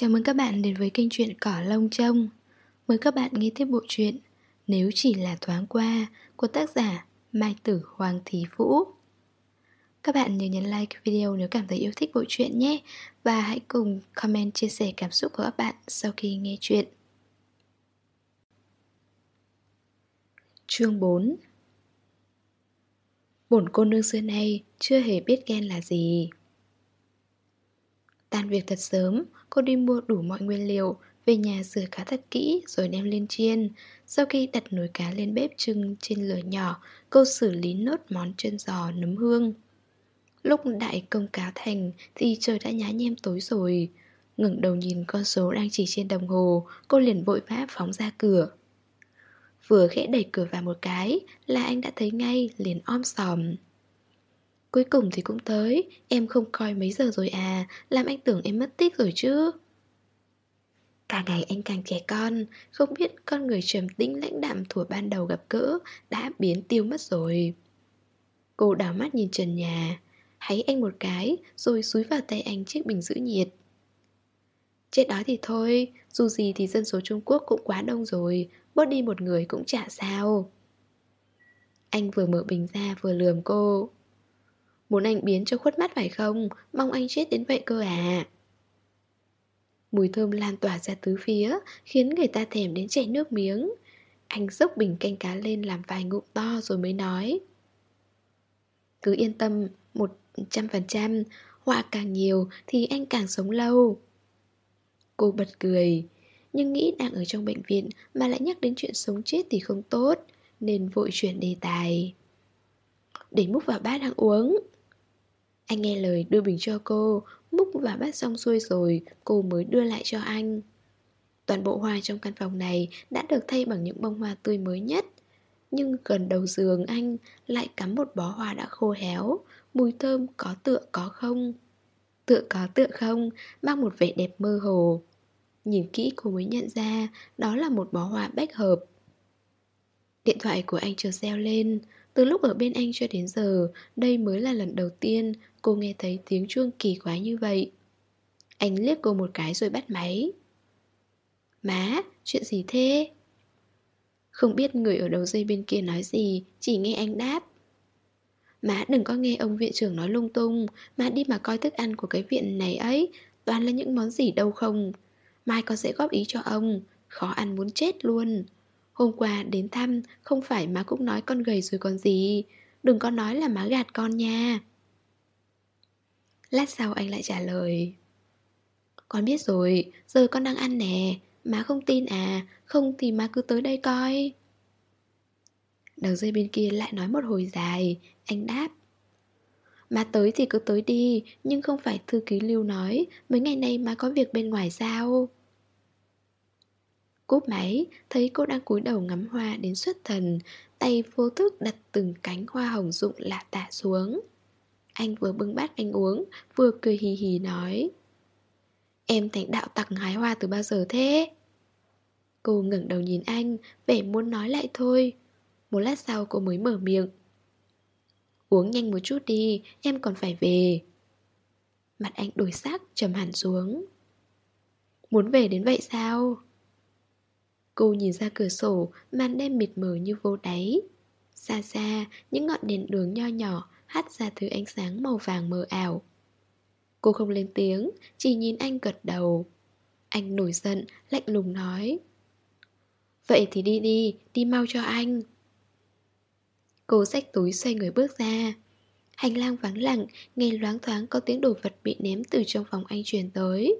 Chào mừng các bạn đến với kênh truyện Cỏ Lông Trông. Mời các bạn nghe tiếp bộ truyện Nếu chỉ là thoáng qua của tác giả Mai Tử Hoàng Thí Vũ. Các bạn nhớ nhấn like video nếu cảm thấy yêu thích bộ truyện nhé. Và hãy cùng comment chia sẻ cảm xúc của các bạn sau khi nghe chuyện. Chương 4 Bổn cô nương xưa nay chưa hề biết ghen là gì. Tan việc thật sớm, cô đi mua đủ mọi nguyên liệu, về nhà rửa cá thật kỹ rồi đem lên chiên. Sau khi đặt nồi cá lên bếp trưng trên lửa nhỏ, cô xử lý nốt món chân giò nấm hương. Lúc đại công cá thành thì trời đã nhá nhem tối rồi. ngẩng đầu nhìn con số đang chỉ trên đồng hồ, cô liền vội vã phóng ra cửa. Vừa khẽ đẩy cửa vào một cái là anh đã thấy ngay liền om sòm. Cuối cùng thì cũng tới. Em không coi mấy giờ rồi à? Làm anh tưởng em mất tích rồi chứ. Càng ngày anh càng trẻ con, Không biết con người trầm tĩnh lãnh đạm Thủa ban đầu gặp cỡ Đã biến tiêu mất rồi. Cô đảo mắt nhìn trần nhà hãy anh một cái, Rồi xúi vào tay anh chiếc bình giữ nhiệt. Chết đó thì thôi, Dù gì thì dân số Trung Quốc cũng quá đông rồi, Bớt đi một người cũng chả sao. Anh vừa mở bình ra vừa lườm cô. Muốn anh biến cho khuất mắt phải không? Mong anh chết đến vậy cơ à? Mùi thơm lan tỏa ra tứ phía, Khiến người ta thèm đến chảy nước miếng. Anh dốc bình canh cá lên làm vài ngụm to rồi mới nói. Cứ yên tâm, Một trăm phần trăm. Hoa càng nhiều thì anh càng sống lâu. Cô bật cười. Nhưng nghĩ đang ở trong bệnh viện Mà lại nhắc đến chuyện sống chết thì không tốt, Nên vội chuyển đề tài. Để múc vào bát đang uống anh nghe lời đưa bình cho cô, Múc và bát xong xuôi rồi, Cô mới đưa lại cho anh. Toàn bộ hoa trong căn phòng này Đã được thay bằng những bông hoa tươi mới nhất. Nhưng gần đầu giường anh Lại cắm một bó hoa đã khô héo, Mùi thơm có tựa có không? Tựa có tựa không? Mang một vẻ đẹp mơ hồ. Nhìn kỹ cô mới nhận ra Đó là một bó hoa bách hợp. Điện thoại của anh chợt reo lên từ lúc ở bên anh cho đến giờ, đây mới là lần đầu tiên cô nghe thấy tiếng chuông kỳ quái như vậy. Anh liếc cô một cái rồi bắt máy. Má, chuyện gì thế? Không biết người ở đầu dây bên kia nói gì, chỉ nghe anh đáp. Má đừng có nghe ông viện trưởng nói lung tung, má đi mà coi thức ăn của cái viện này ấy, toàn là những món gì đâu không. Mai con sẽ góp ý cho ông, khó ăn muốn chết luôn. Hôm qua đến thăm, Không phải má cũng nói con gầy rồi còn gì. Đừng có nói là má gạt con nha. Lát sau anh lại trả lời. Con biết rồi, Giờ con đang ăn nè. Má không tin à Không thì má cứ tới đây coi. Đầu dây bên kia lại nói một hồi dài, Anh đáp. Má tới thì cứ tới đi, Nhưng không phải thư ký lưu nói, Mấy ngày nay má có việc bên ngoài sao? Cúp máy, thấy cô đang cúi đầu ngắm hoa đến xuất thần, tay vô thức đặt từng cánh hoa hồng rụng lạ tả xuống. Anh vừa bưng bát anh uống, vừa cười hì hì nói Em thành đạo tặc hái hoa từ bao giờ thế? Cô ngẩng đầu nhìn anh, vẻ muốn nói lại thôi. Một lát sau cô mới mở miệng. Uống nhanh một chút đi, em còn phải về. Mặt anh đổi sắc, trầm hẳn xuống. Muốn về đến vậy sao? Cô nhìn ra cửa sổ, màn đêm mịt mờ như vô đáy. Xa xa, những ngọn đèn đường nho nhỏ hắt ra thứ ánh sáng màu vàng mờ ảo. Cô không lên tiếng, chỉ nhìn anh gật đầu. Anh nổi giận, lạnh lùng nói. Vậy thì đi đi, đi mau cho anh. Cô xách túi xoay người bước ra. Hành lang vắng lặng, nghe loáng thoáng có tiếng đồ vật bị ném từ trong phòng anh truyền tới.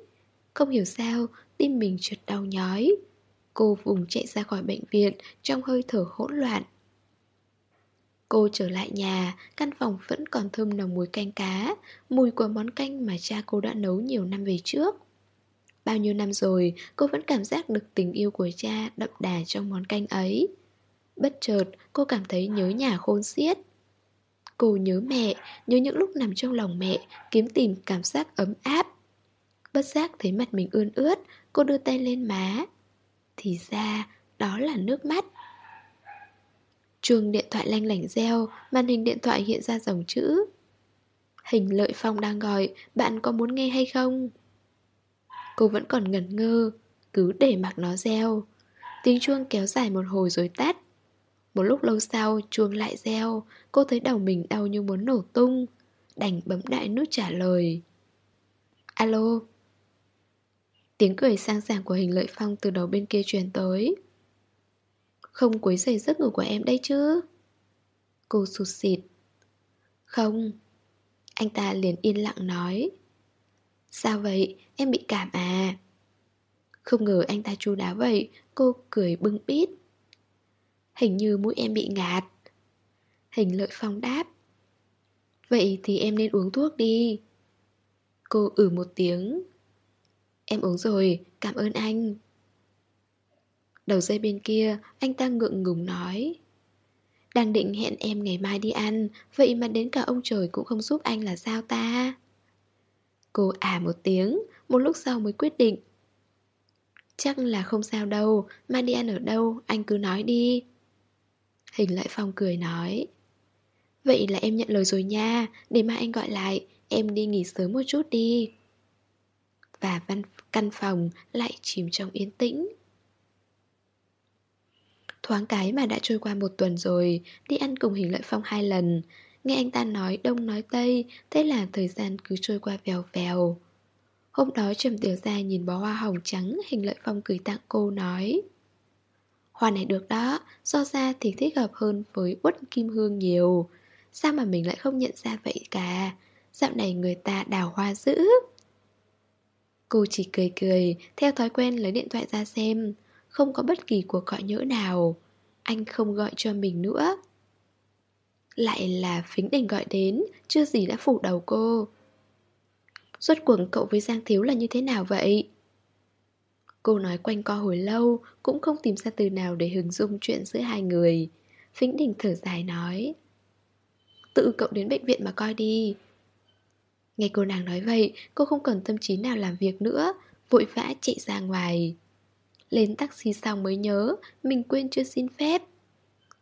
Không hiểu sao, tim mình trượt đau nhói. Cô vùng chạy ra khỏi bệnh viện trong hơi thở hỗn loạn. Cô trở lại nhà, căn phòng vẫn còn thơm nồng mùi canh cá, mùi của món canh mà cha cô đã nấu nhiều năm về trước. Bao nhiêu năm rồi, cô vẫn cảm giác được tình yêu của cha đậm đà trong món canh ấy. Bất chợt, cô cảm thấy nhớ nhà khôn xiết. Cô nhớ mẹ, nhớ những lúc nằm trong lòng mẹ, kiếm tìm cảm giác ấm áp. Bất giác thấy mặt mình ươn ướt, cô đưa tay lên má, thì ra đó là nước mắt. Chuông điện thoại lanh lảnh reo, Màn hình điện thoại hiện ra dòng chữ. Hình lợi phong đang gọi, Bạn có muốn nghe hay không? Cô vẫn còn ngẩn ngơ, Cứ để mặc nó reo. Tiếng chuông kéo dài một hồi rồi tắt. Một lúc lâu sau, chuông lại reo, Cô thấy đầu mình đau như muốn nổ tung, Đành bấm đại nút trả lời. Alo Tiếng cười sang sảng của hình lợi phong từ đầu bên kia truyền tới. Không quấy rầy giấc ngủ của em đây chứ? Cô sụt xịt Không, Anh ta liền yên lặng nói. Sao vậy? Em bị cảm à? Không ngờ anh ta chu đáo vậy, Cô cười bưng bít. Hình như mũi em bị ngạt. Hình lợi phong đáp. Vậy thì em nên uống thuốc đi. Cô ử một tiếng. Em uống rồi, cảm ơn anh. Đầu dây bên kia, anh ta ngượng ngùng nói. Đang định hẹn em ngày mai đi ăn Vậy mà đến cả ông trời cũng không giúp anh là sao ta? Cô à một tiếng Một lúc sau mới quyết định. Chắc là không sao đâu Mai đi ăn ở đâu Anh cứ nói đi. Hình lại phong cười nói. Vậy là em nhận lời rồi nha Để mai anh gọi lại Em đi nghỉ sớm một chút đi. Và văn căn phòng lại chìm trong yên tĩnh. Thoáng cái mà đã trôi qua một tuần rồi, Đi ăn cùng hình lợi phong hai lần. Nghe anh ta nói đông nói tây, Thế là thời gian cứ trôi qua vèo vèo. Hôm đó Trầm Tiểu Gia nhìn bó hoa hồng trắng Hình lợi phong cười tặng cô nói, Hoa này được đó, So ra thì thích hợp hơn với uất kim hương nhiều. Sao mà mình lại không nhận ra vậy cả? Dạo này người ta đào hoa dữ. Cô chỉ cười cười, Theo thói quen lấy điện thoại ra xem. Không có bất kỳ cuộc gọi nhỡ nào. Anh không gọi cho mình nữa. Lại là phính đình gọi đến, Chưa gì đã phủ đầu cô. Suốt cuộc cậu với Giang Thiếu là như thế nào vậy? Cô nói quanh co hồi lâu, Cũng không tìm ra từ nào để hình dung chuyện giữa hai người. Phính đình thở dài nói, Tự cậu đến bệnh viện mà coi đi. Nghe cô nàng nói vậy, Cô không còn tâm trí nào làm việc nữa, Vội vã chạy ra ngoài. Lên taxi xong mới nhớ, Mình quên chưa xin phép.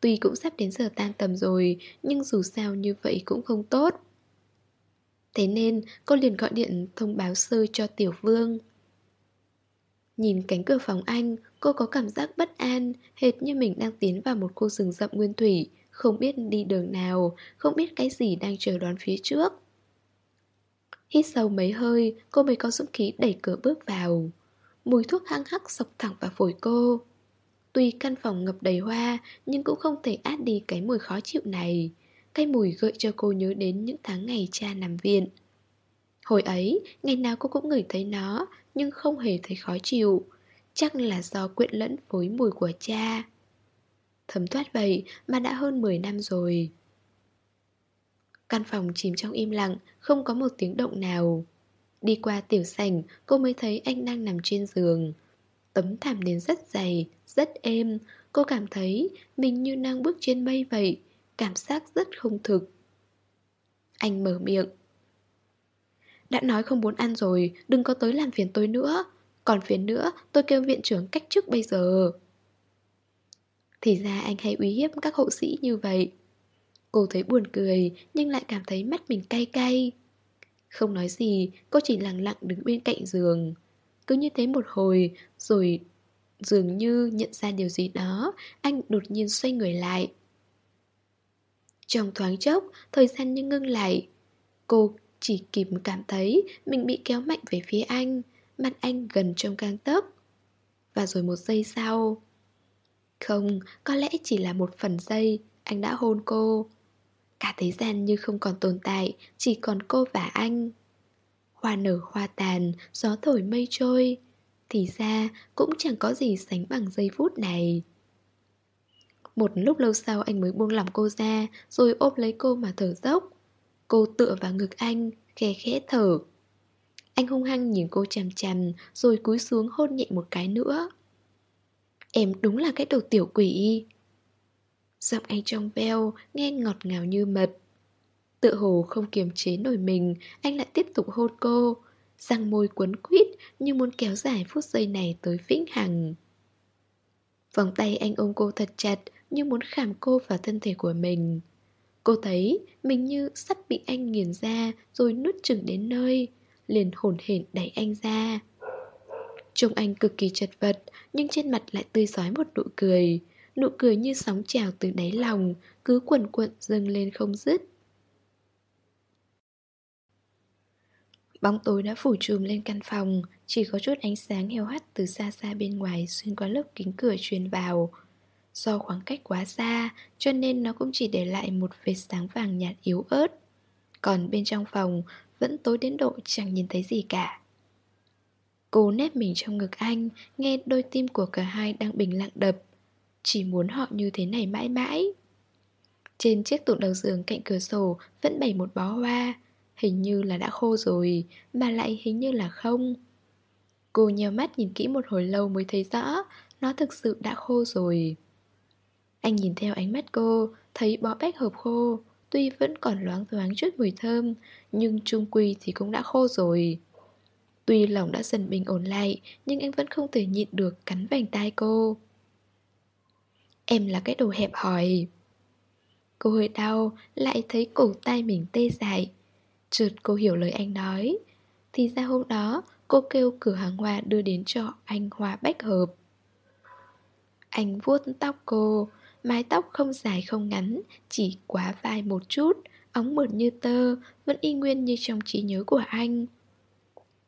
Tuy cũng sắp đến giờ tan tầm rồi, Nhưng dù sao như vậy cũng không tốt. Thế nên, cô liền gọi điện thông báo sơ cho Tiểu Vương. Nhìn cánh cửa phòng anh, Cô có cảm giác bất an, Hệt như mình đang tiến vào một khu rừng rậm nguyên thủy, Không biết đi đường nào, Không biết cái gì đang chờ đón phía trước. Hít sâu mấy hơi Cô mới có dũng khí đẩy cửa bước vào. Mùi thuốc hăng hắc sộc thẳng vào phổi cô. Tuy căn phòng ngập đầy hoa Nhưng cũng không thể át đi cái mùi khó chịu này. Cái mùi gợi cho cô nhớ đến những tháng ngày cha nằm viện. Hồi ấy, ngày nào cô cũng ngửi thấy nó Nhưng không hề thấy khó chịu. Chắc là do quyện lẫn với mùi của cha. Thấm thoát vậy mà đã hơn 10 năm rồi. Căn phòng chìm trong im lặng Không có một tiếng động nào. Đi qua tiểu sảnh Cô mới thấy anh đang nằm trên giường. Tấm thảm nến rất dày, rất êm. Cô cảm thấy mình như đang bước trên mây vậy Cảm giác rất không thực. Anh mở miệng. Đã nói không muốn ăn rồi Đừng có tới làm phiền tôi nữa. Còn phiền nữa tôi kêu viện trưởng cách chức bây giờ. Thì ra anh hay uy hiếp các hộ sĩ như vậy. Cô thấy buồn cười Nhưng lại cảm thấy mắt mình cay cay. Không nói gì Cô chỉ lặng lặng đứng bên cạnh giường. Cứ như thế một hồi Rồi dường như nhận ra điều gì đó Anh đột nhiên xoay người lại. Trong thoáng chốc Thời gian như ngưng lại. Cô chỉ kịp cảm thấy Mình bị kéo mạnh về phía anh Mặt anh gần trong gang tấc. Và rồi một giây sau. Không, có lẽ chỉ là một phần giây Anh đã hôn cô. Cả thế gian như không còn tồn tại Chỉ còn cô và anh. Hoa nở hoa tàn, gió thổi mây trôi. Thì ra cũng chẳng có gì sánh bằng giây phút này. Một lúc lâu sau anh mới buông lỏng cô ra Rồi ôm lấy cô mà thở dốc. Cô tựa vào ngực anh, khe khẽ thở. Anh hung hăng nhìn cô chằm chằm Rồi cúi xuống hôn nhẹ một cái nữa. Em đúng là cái đồ tiểu quỷ. Giọng anh trong veo Nghe ngọt ngào như mật. Tự hồ không kiềm chế nổi mình, Anh lại tiếp tục hôn cô. Răng môi quấn quýt Như muốn kéo dài phút giây này tới vĩnh hằng. Vòng tay anh ôm cô thật chặt Như muốn khảm cô vào thân thể của mình. Cô thấy mình như sắp bị anh nghiền ra Rồi nuốt chừng đến nơi, Liền hồn hển đẩy anh ra. Trông anh cực kỳ chật vật, Nhưng trên mặt lại tươi giói một nụ cười. Nụ cười như sóng trào từ đáy lòng, Cứ quần quận dâng lên không dứt. Bóng tối đã phủ trùm lên căn phòng, Chỉ có chút ánh sáng heo hắt từ xa xa bên ngoài Xuyên qua lớp kính cửa truyền vào. Do khoảng cách quá xa, Cho nên nó cũng chỉ để lại một vệt sáng vàng nhạt yếu ớt. Còn bên trong phòng, Vẫn tối đến độ chẳng nhìn thấy gì cả. Cô nép mình trong ngực anh, Nghe đôi tim của cả hai đang bình lặng đập. Chỉ muốn họ như thế này mãi mãi. Trên chiếc tủ đầu giường cạnh cửa sổ Vẫn bày một bó hoa, Hình như là đã khô rồi, Mà lại hình như là không. Cô nheo mắt nhìn kỹ một hồi lâu mới thấy rõ, Nó thực sự đã khô rồi. Anh nhìn theo ánh mắt cô, Thấy bó bách hợp khô, Tuy vẫn còn loáng thoáng chút mùi thơm, Nhưng trung quy thì cũng đã khô rồi. Tuy lòng đã dần bình ổn lại, Nhưng anh vẫn không thể nhịn được cắn vành tai cô. Em là cái đồ hẹp hòi. Cô hơi đau, Lại thấy cổ tay mình tê dại. Trượt cô hiểu lời anh nói. Thì ra hôm đó, cô kêu cửa hàng hoa đưa đến cho anh hoa bách hợp. Anh vuốt tóc cô, Mái tóc không dài không ngắn, Chỉ quá vai một chút, Óng mượt như tơ, Vẫn y nguyên như trong trí nhớ của anh.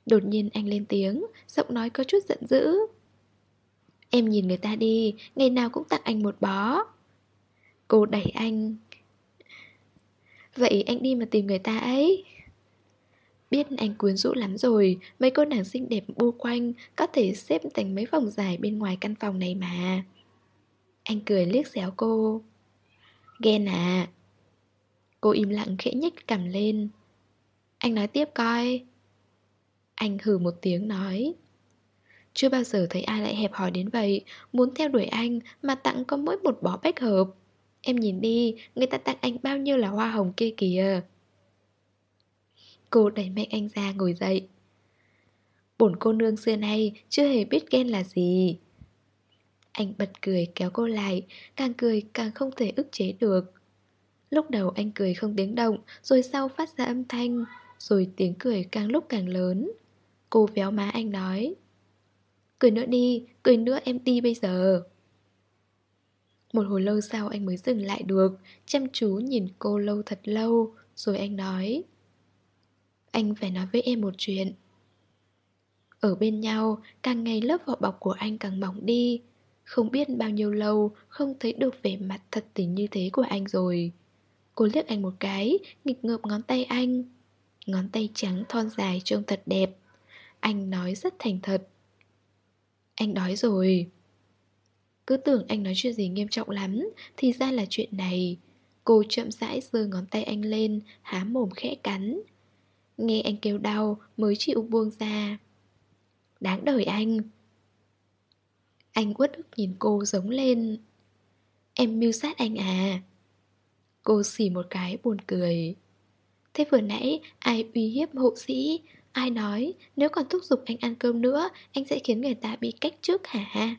Đột nhiên anh lên tiếng, Giọng nói có chút giận dữ. Em nhìn người ta đi, Ngày nào cũng tặng anh một bó. Cô đẩy anh. Vậy anh đi mà tìm người ta ấy. Biết anh quyến rũ lắm rồi, Mấy cô nàng xinh đẹp bu quanh, Có thể xếp thành mấy vòng dài bên ngoài căn phòng này mà. Anh cười liếc xéo cô. Ghen à? Cô im lặng khẽ nhếch cằm lên. Anh nói tiếp coi. Anh hừ một tiếng nói. Chưa bao giờ thấy ai lại hẹp hòi đến vậy. Muốn theo đuổi anh Mà tặng có mỗi một bó bách hợp. Em nhìn đi, Người ta tặng anh bao nhiêu là hoa hồng kia kìa. Cô đẩy mạnh anh ra ngồi dậy. Bổn cô nương xưa nay Chưa hề biết ghen là gì. Anh bật cười kéo cô lại, Càng cười càng không thể ức chế được. Lúc đầu anh cười không tiếng động, Rồi sau phát ra âm thanh, Rồi tiếng cười càng lúc càng lớn. Cô véo má anh nói Cười nữa đi, cười nữa em đi bây giờ. Một hồi lâu sau anh mới dừng lại được Chăm chú nhìn cô lâu thật lâu Rồi anh nói. Anh phải nói với em một chuyện. Ở bên nhau, càng ngày lớp vỏ bọc của anh càng mỏng đi. Không biết bao nhiêu lâu Không thấy được vẻ mặt thật tình như thế của anh rồi. Cô liếc anh một cái Nghịch ngợp ngón tay anh. Ngón tay trắng thon dài trông thật đẹp. Anh nói rất thành thật. Anh đói rồi. Cứ tưởng anh nói chuyện gì nghiêm trọng lắm, Thì ra là chuyện này. Cô chậm rãi giơ ngón tay anh lên, Há mồm khẽ cắn. Nghe anh kêu đau mới chịu buông ra. Đáng đời anh. Anh uất ức nhìn cô giống lên. Em mưu sát anh à? Cô xỉ một cái buồn cười. Thế vừa nãy ai uy hiếp hộ sĩ? Ai nói, nếu còn thúc giục anh ăn cơm nữa, Anh sẽ khiến người ta bị cách trước hả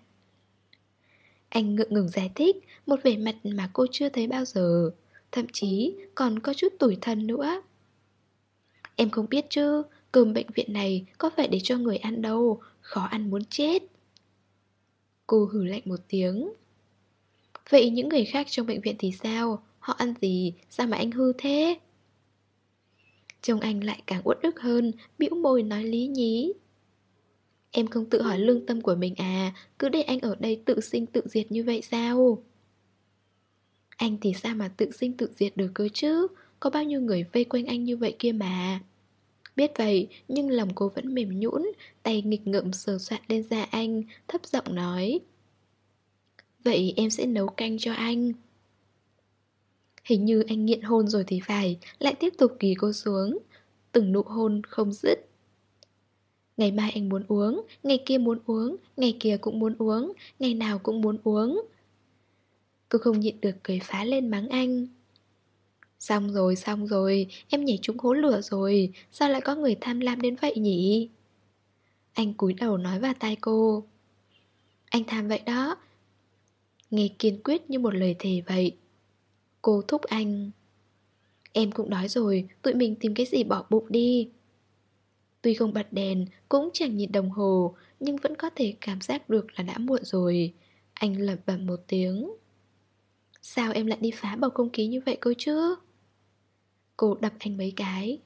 Anh ngượng ngừng giải thích, Một vẻ mặt mà cô chưa thấy bao giờ Thậm chí còn có chút tủi thân nữa Em không biết chứ, Cơm bệnh viện này có phải để cho người ăn đâu, Khó ăn muốn chết Cô hử lạnh một tiếng Vậy những người khác trong bệnh viện thì sao? Họ ăn gì? Sao mà anh hư thế? Chồng anh lại càng uất ức hơn, bĩu môi nói lý nhí. Em không tự hỏi lương tâm của mình à Cứ để anh ở đây tự sinh tự diệt như vậy sao? Anh thì sao mà tự sinh tự diệt được cơ chứ? Có bao nhiêu người vây quanh anh như vậy kia mà. Biết vậy, nhưng lòng cô vẫn mềm nhũn, Tay nghịch ngợm sờ soạn lên da anh, Thấp giọng nói. Vậy em sẽ nấu canh cho anh. Hình như anh nghiện hôn rồi thì phải Lại tiếp tục kỳ cô xuống. Từng nụ hôn không dứt. Ngày mai anh muốn uống Ngày kia muốn uống Ngày kia cũng muốn uống Ngày nào cũng muốn uống. Cô không nhịn được cười phá lên mắng anh. Xong rồi, xong rồi Em nhảy trúng hố lửa rồi Sao lại có người tham lam đến vậy nhỉ? Anh cúi đầu nói vào tai cô. Anh tham vậy đó. Nghe kiên quyết như một lời thề vậy Cô thúc anh. Em cũng đói rồi Tụi mình tìm cái gì bỏ bụng đi. Tuy không bật đèn Cũng chẳng nhìn đồng hồ Nhưng vẫn có thể cảm giác được là đã muộn rồi. Anh lẩm bẩm một tiếng. Sao em lại đi phá bầu không khí như vậy cô chứ? Cô đập anh mấy cái.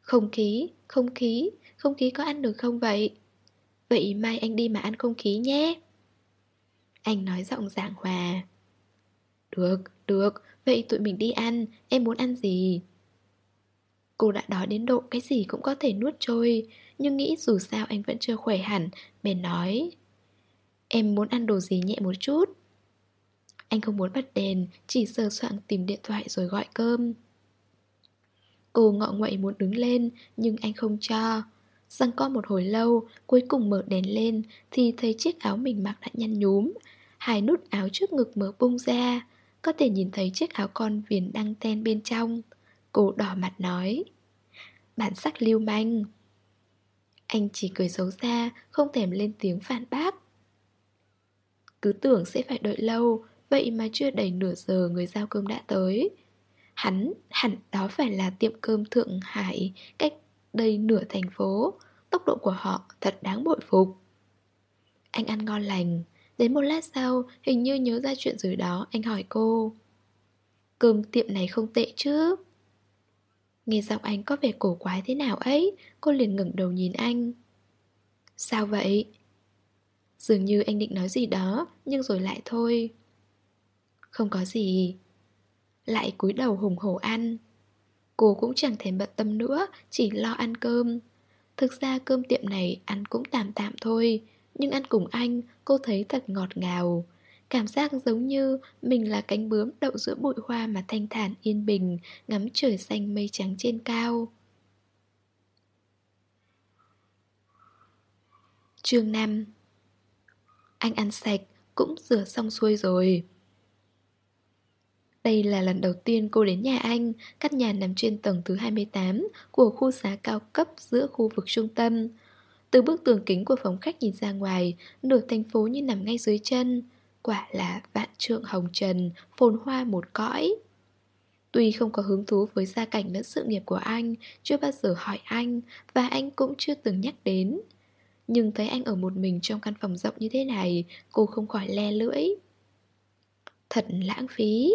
Không khí, không khí, không khí có ăn được không vậy? Vậy mai anh đi mà ăn không khí nhé. Anh nói giọng giảng hòa. Được, được, vậy tụi mình đi ăn, em muốn ăn gì? Cô đã đói đến độ cái gì cũng có thể nuốt trôi Nhưng nghĩ dù sao anh vẫn chưa khỏe hẳn. Bèn nói Em muốn ăn đồ gì nhẹ một chút? Anh không muốn bật đèn Chỉ sờ soạn tìm điện thoại rồi gọi cơm. Cô ngọ nguậy muốn đứng lên Nhưng anh không cho. Răng co một hồi lâu Cuối cùng mở đèn lên Thì thấy chiếc áo mình mặc đã nhăn nhúm. Hai nút áo trước ngực mở bung ra. Có thể nhìn thấy chiếc áo con viền đăng ten bên trong. Cô đỏ mặt nói Bản sắc lưu manh. Anh chỉ cười xấu xa Không thèm lên tiếng phản bác. Cứ tưởng sẽ phải đợi lâu Vậy mà chưa đầy nửa giờ người giao cơm đã tới. Hắn, hẳn đó phải là tiệm cơm Thượng Hải Cách đây nửa thành phố. Tốc độ của họ thật đáng bội phục. Anh ăn ngon lành Đến một lát sau, Hình như nhớ ra chuyện rồi đó, Anh hỏi cô. Cơm tiệm này không tệ chứ? Nghe giọng anh có vẻ cổ quái thế nào ấy, Cô liền ngẩng đầu nhìn anh. Sao vậy? Dường như anh định nói gì đó, Nhưng rồi lại thôi. Không có gì. Lại cúi đầu hùng hổ ăn. Cô cũng chẳng thèm bận tâm nữa, Chỉ lo ăn cơm. Thực ra cơm tiệm này ăn cũng tạm tạm thôi. Nhưng ăn cùng anh Cô thấy thật ngọt ngào Cảm giác giống như mình là cánh bướm đậu giữa bụi hoa mà thanh thản yên bình, ngắm trời xanh mây trắng trên cao. Chương 5 Anh ăn sạch, cũng rửa xong xuôi rồi. Đây là lần đầu tiên cô đến nhà anh, căn nhà nằm trên tầng thứ 28 của khu giá cao cấp giữa khu vực trung tâm. Từ bức tường kính của phòng khách nhìn ra ngoài, nửa thành phố như nằm ngay dưới chân. Quả là vạn trượng hồng trần, phồn hoa một cõi. Tuy không có hứng thú với gia cảnh lẫn sự nghiệp của anh Chưa bao giờ hỏi anh Và anh cũng chưa từng nhắc đến. Nhưng thấy anh ở một mình trong căn phòng rộng như thế này Cô không khỏi le lưỡi. Thật lãng phí.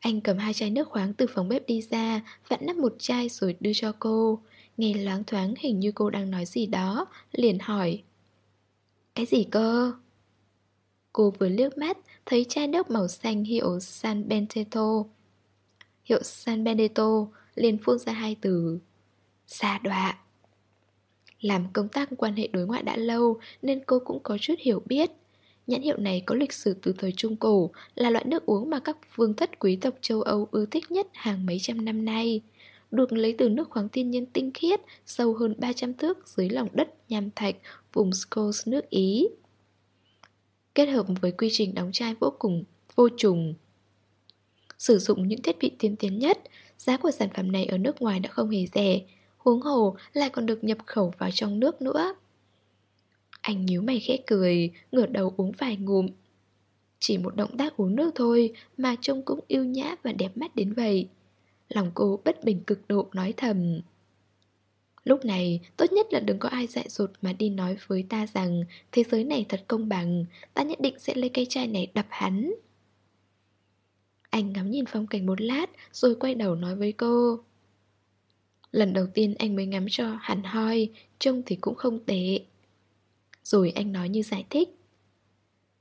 Anh cầm hai chai nước khoáng từ phòng bếp đi ra Vặn nắp một chai rồi đưa cho cô. Nghe loáng thoáng hình như cô đang nói gì đó, Liền hỏi. Cái gì cơ? Cô vừa liếc mắt, Thấy chai nước màu xanh hiệu San Benedetto. Hiệu San Benedetto, liền phun ra hai từ. Xa đọa Làm công tác quan hệ đối ngoại đã lâu, Nên cô cũng có chút hiểu biết. Nhãn hiệu này có lịch sử từ thời Trung Cổ, Là loại nước uống mà các vương thất quý tộc châu Âu ưa thích nhất hàng mấy trăm năm nay. Được lấy từ nước khoáng thiên nhiên tinh khiết Sâu hơn 300 thước dưới lòng đất nham thạch Vùng Scos nước Ý kết hợp với quy trình đóng chai vô cùng vô trùng. Sử dụng những thiết bị tiên tiến nhất, giá của sản phẩm này ở nước ngoài đã không hề rẻ, huống hồ lại còn được nhập khẩu vào trong nước nữa. Anh nhíu mày khẽ cười, ngửa đầu uống vài ngụm. Chỉ một động tác uống nước thôi mà trông cũng yêu nhã và đẹp mắt đến vậy. Lòng cô bất bình cực độ nói thầm. Lúc này, tốt nhất là đừng có ai dại dột mà đi nói với ta rằng thế giới này thật công bằng, ta nhất định sẽ lấy cây chai này đập hắn. Anh ngắm nhìn phong cảnh một lát rồi quay đầu nói với cô. Lần đầu tiên anh mới ngắm cho hẳn hoi, trông thì cũng không tệ. Rồi anh nói như giải thích.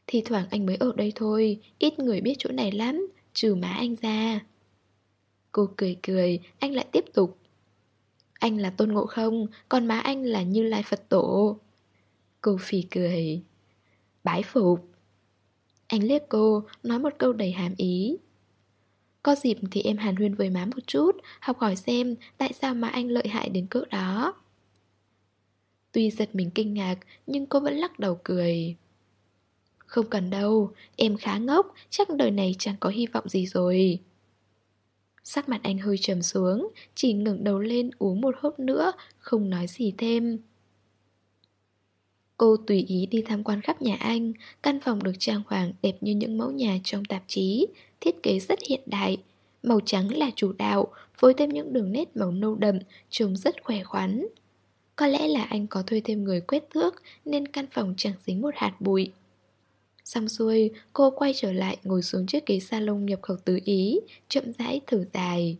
Thì thoảng anh mới ở đây thôi, ít người biết chỗ này lắm, trừ má anh ra. Cô cười cười, anh lại tiếp tục. Anh là Tôn Ngộ Không, còn má anh là Như Lai Phật Tổ. Cô phì cười. Bái phục. Anh liếc cô, nói một câu đầy hàm ý. Có dịp thì em hàn huyên với má một chút, học hỏi xem tại sao mà anh lợi hại đến cỡ đó. Tuy giật mình kinh ngạc, nhưng cô vẫn lắc đầu cười. Không cần đâu, em khá ngốc, chắc đời này chẳng có hy vọng gì rồi. Sắc mặt anh hơi trầm xuống, Chỉ ngẩng đầu lên uống một hớp nữa, Không nói gì thêm. Cô tùy ý đi tham quan khắp nhà anh, Căn phòng được trang hoàng đẹp như những mẫu nhà trong tạp chí, Thiết kế rất hiện đại. Màu trắng là chủ đạo Phối thêm những đường nét màu nâu đậm, Trông rất khỏe khoắn. Có lẽ là anh có thuê thêm người quét thước, Nên căn phòng chẳng dính một hạt bụi. Xong xuôi, cô quay trở lại ngồi xuống chiếc ghế salon nhập khẩu tứ Ý, chậm rãi thở dài.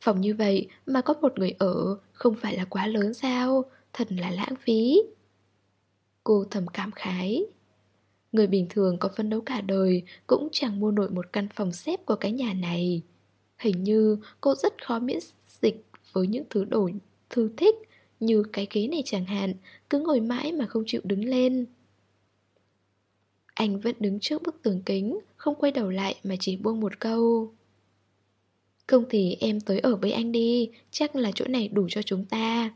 Phòng như vậy mà có một người ở, không phải là quá lớn sao, thật là lãng phí. Cô thầm cảm khái. Người bình thường có phấn đấu cả đời cũng chẳng mua nổi một căn phòng xếp của cái nhà này. Hình như cô rất khó miễn dịch với những thứ đổi thư thích như cái ghế này chẳng hạn, cứ ngồi mãi mà không chịu đứng lên. Anh vẫn đứng trước bức tường kính, Không quay đầu lại mà chỉ buông một câu. Không thì em tới ở với anh đi, Chắc là chỗ này đủ cho chúng ta.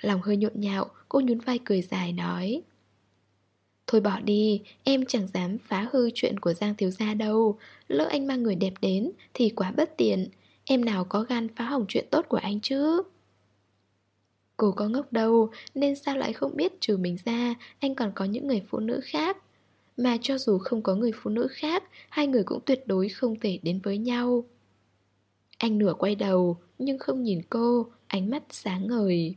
Lòng hơi nhộn nhạo, Cô nhún vai cười dài nói. Thôi bỏ đi, Em chẳng dám phá hư chuyện của Giang Thiếu Gia đâu. Lỡ anh mang người đẹp đến Thì quá bất tiện. Em nào có gan phá hỏng chuyện tốt của anh chứ? Cô có ngốc đâu, Nên sao lại không biết trừ mình ra, Anh còn có những người phụ nữ khác? Mà cho dù không có người phụ nữ khác, Hai người cũng tuyệt đối không thể đến với nhau. Anh nửa quay đầu, Nhưng không nhìn cô, Ánh mắt sáng ngời.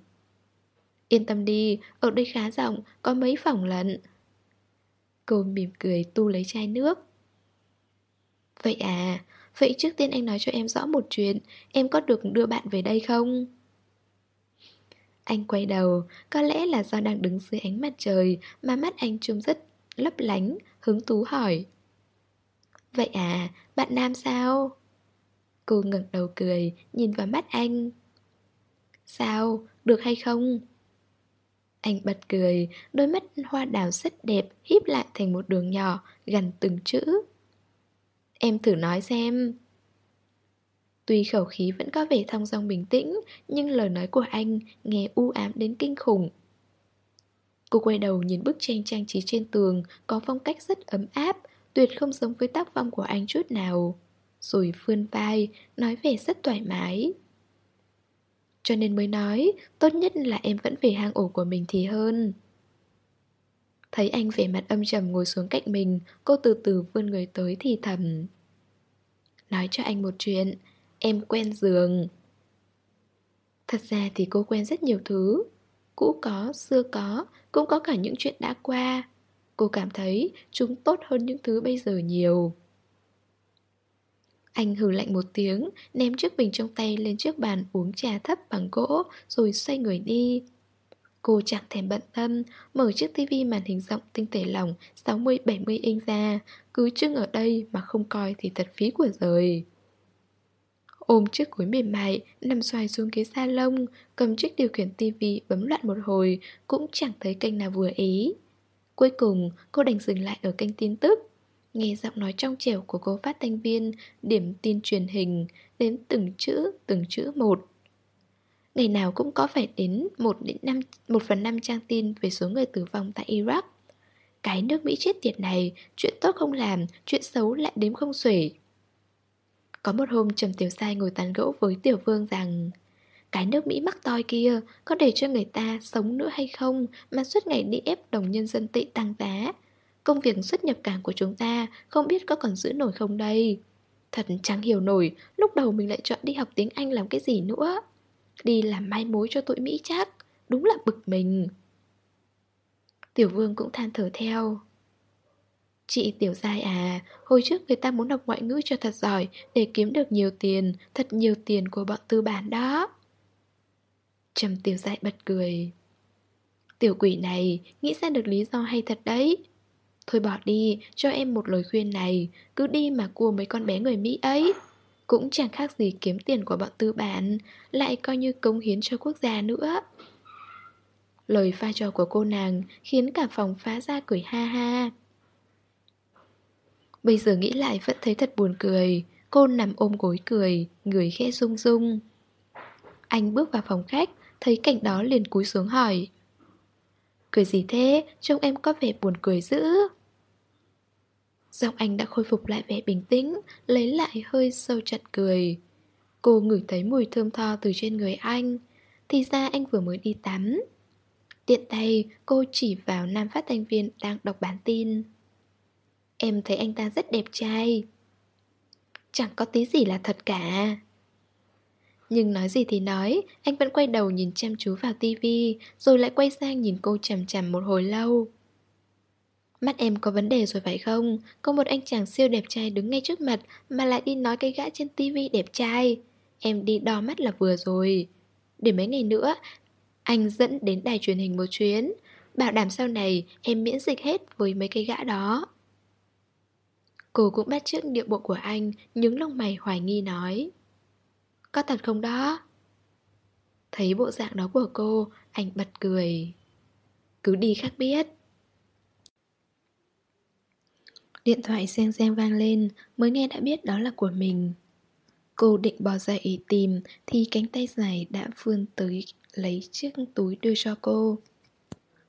Yên tâm đi, Ở đây khá rộng, Có mấy phòng lận. Cô mỉm cười tu lấy chai nước. Vậy à Vậy trước tiên anh nói cho em rõ một chuyện, Em có được đưa bạn về đây không? Anh quay đầu, có lẽ là do đang đứng dưới ánh mặt trời mà mắt anh trông rất lấp lánh, hứng tú hỏi. Vậy à, bạn nam sao? Cô ngẩng đầu cười, nhìn vào mắt anh. Sao, được hay không? Anh bật cười, đôi mắt hoa đào rất đẹp híp lại thành một đường nhỏ, gần từng chữ. Em thử nói xem. Tuy khẩu khí vẫn có vẻ thong dong bình tĩnh, nhưng lời nói của anh nghe u ám đến kinh khủng. Cô quay đầu nhìn bức tranh trang trí trên tường, có phong cách rất ấm áp, tuyệt không giống với tác phong của anh chút nào. Rồi vươn vai, nói vẻ rất thoải mái. Cho nên mới nói, tốt nhất là em vẫn về hang ổ của mình thì hơn. Thấy anh vẻ mặt âm trầm ngồi xuống cạnh mình, cô từ từ vươn người tới thì thầm. Nói cho anh một chuyện, Em quen giường. Thật ra thì cô quen rất nhiều thứ. Cũ có, xưa có Cũng có cả những chuyện đã qua. Cô cảm thấy chúng tốt hơn những thứ bây giờ nhiều. Anh hừ lạnh một tiếng Ném chiếc bình trong tay lên chiếc bàn uống trà thấp bằng gỗ Rồi xoay người đi. Cô chẳng thèm bận tâm Mở chiếc tivi màn hình rộng tinh thể lỏng 60-70 inch ra. Cứ trưng ở đây mà không coi thì thật phí của rời. Ôm chiếc gối mềm mại, nằm xoài xuống ghế salon, cầm chiếc điều khiển tivi bấm loạn một hồi, cũng chẳng thấy kênh nào vừa ý. Cuối cùng, cô đành dừng lại ở kênh tin tức. Nghe giọng nói trong trẻo của cô phát thanh viên, điểm tin truyền hình, đến từng chữ, từng chữ một. Ngày nào cũng có phải đến 1 đến 5, 1 phần 5 trang tin về số người tử vong tại Iraq. Cái nước Mỹ chết tiệt này, chuyện tốt không làm, chuyện xấu lại đếm không xuể. Có một hôm Trầm Tiểu Sai ngồi tán gẫu với Tiểu Vương rằng Cái nước Mỹ mắc toi kia có để cho người ta sống nữa hay không mà suốt ngày đi ép đồng nhân dân tệ tăng giá. Công việc xuất nhập cảng của chúng ta không biết có còn giữ nổi không đây. Thật chẳng hiểu nổi, lúc đầu mình lại chọn đi học tiếng Anh làm cái gì nữa. Đi làm mai mối cho tụi Mỹ chắc, đúng là bực mình. Tiểu Vương cũng than thở theo. Chị Tiểu Giai à, hồi trước người ta muốn học ngoại ngữ cho thật giỏi để kiếm được nhiều tiền, thật nhiều tiền của bọn tư bản đó. Trầm Tiểu Giai bật cười. Tiểu quỷ này, nghĩ ra được lý do hay thật đấy. Thôi bỏ đi, cho em một lời khuyên này, cứ đi mà cua mấy con bé người Mỹ ấy. Cũng chẳng khác gì kiếm tiền của bọn tư bản, lại coi như cống hiến cho quốc gia nữa. Lời pha trò của cô nàng khiến cả phòng phá ra cười ha ha. Bây giờ nghĩ lại vẫn thấy thật buồn cười. Cô nằm ôm gối cười, Người khẽ rung rung. Anh bước vào phòng khách, Thấy cảnh đó liền cúi xuống hỏi. Cười gì thế? Trông em có vẻ buồn cười dữ. Giọng anh đã khôi phục lại vẻ bình tĩnh, Lấy lại hơi sâu chặt cười. Cô ngửi thấy mùi thơm tho từ trên người anh. Thì ra anh vừa mới đi tắm. Tiện tay, cô chỉ vào nam phát thanh viên đang đọc bản tin. Em thấy anh ta rất đẹp trai Chẳng có tí gì là thật cả Nhưng nói gì thì nói, anh vẫn quay đầu nhìn chăm chú vào tivi, rồi lại quay sang nhìn cô chằm chằm một hồi lâu. Mắt em có vấn đề rồi phải không? Có một anh chàng siêu đẹp trai đứng ngay trước mặt mà lại đi nói cái gã trên tivi đẹp trai. Em đi đo mắt là vừa rồi. Để mấy ngày nữa, anh dẫn đến đài truyền hình một chuyến. Bảo đảm sau này em miễn dịch hết với mấy cái gã đó. Cô cũng bắt chước điệu bộ của anh, những lông mày hoài nghi nói. Có thật không đó? Thấy bộ dạng đó của cô, anh bật cười. Cứ đi khác biết. Điện thoại xen xen vang lên, mới nghe đã biết đó là của mình. Cô định bò dậy tìm thì cánh tay dài đã vươn tới lấy chiếc túi đưa cho cô.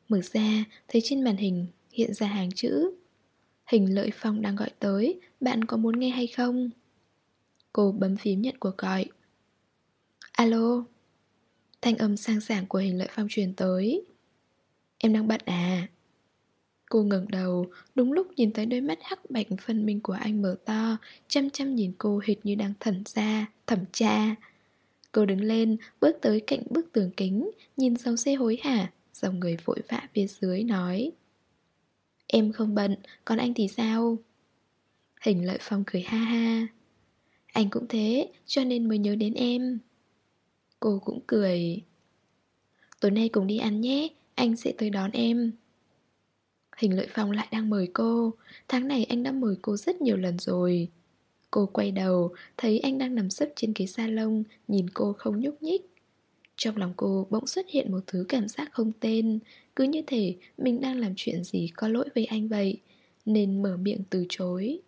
Mở ra, thấy trên màn hình hiện ra hàng chữ. Hình lợi phong đang gọi tới, bạn có muốn nghe hay không? Cô bấm phím nhận cuộc gọi. Alo? Thanh âm sang sảng của hình lợi phong truyền tới. Em đang bận à? Cô ngẩng đầu Đúng lúc nhìn thấy đôi mắt hắc bạch phân minh của anh mở to Chăm chăm nhìn cô hệt như đang thẩn ra Thẩm tra. Cô đứng lên Bước tới cạnh bức tường kính Nhìn dòng xe hối hả Dòng người vội vã phía dưới nói. Em không bận, Còn anh thì sao? Hình lợi phong cười ha ha. Anh cũng thế, Cho nên mới nhớ đến em. Cô cũng cười. Tối nay cùng đi ăn nhé, Anh sẽ tới đón em. Hình lợi phong lại đang mời cô. Tháng này anh đã mời cô rất nhiều lần rồi. Cô quay đầu, Thấy anh đang nằm sấp trên ghế salon, Nhìn cô không nhúc nhích. Trong lòng cô bỗng xuất hiện một thứ cảm giác không tên. Cứ như thể Mình đang làm chuyện gì có lỗi với anh vậy, Nên mở miệng từ chối.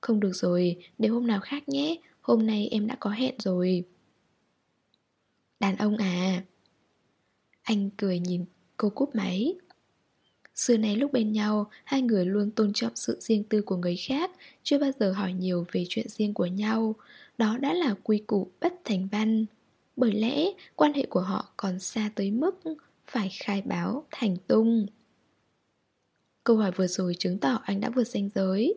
Không được rồi, Để hôm nào khác nhé, Hôm nay em đã có hẹn rồi. Đàn ông à? Anh cười nhìn cô cúp máy. Xưa nay lúc bên nhau, Hai người luôn tôn trọng sự riêng tư của người khác, Chưa bao giờ hỏi nhiều về chuyện riêng của nhau. Đó đã là quy củ bất thành văn. Bởi lẽ quan hệ của họ còn xa tới mức Phải khai báo thành tung Câu hỏi vừa rồi chứng tỏ anh đã vượt ranh giới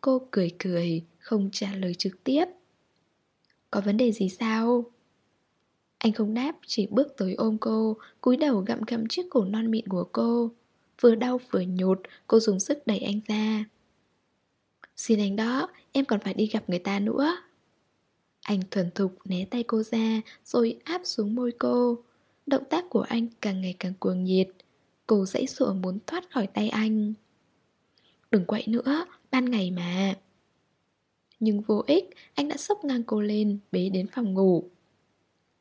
Cô cười cười, không trả lời trực tiếp Có vấn đề gì sao? Anh không đáp, chỉ bước tới ôm cô, cúi đầu gặm gặm chiếc cổ non mịn của cô. Vừa đau vừa nhột, cô dùng sức đẩy anh ra. Xin anh đó, em còn phải đi gặp người ta nữa. Anh thuần thục né tay cô ra, rồi áp xuống môi cô. Động tác của anh càng ngày càng cuồng nhiệt. Cô dãy sụa muốn thoát khỏi tay anh. Đừng quậy nữa, ban ngày mà. Nhưng vô ích, anh đã sốc ngang cô lên, bế đến phòng ngủ.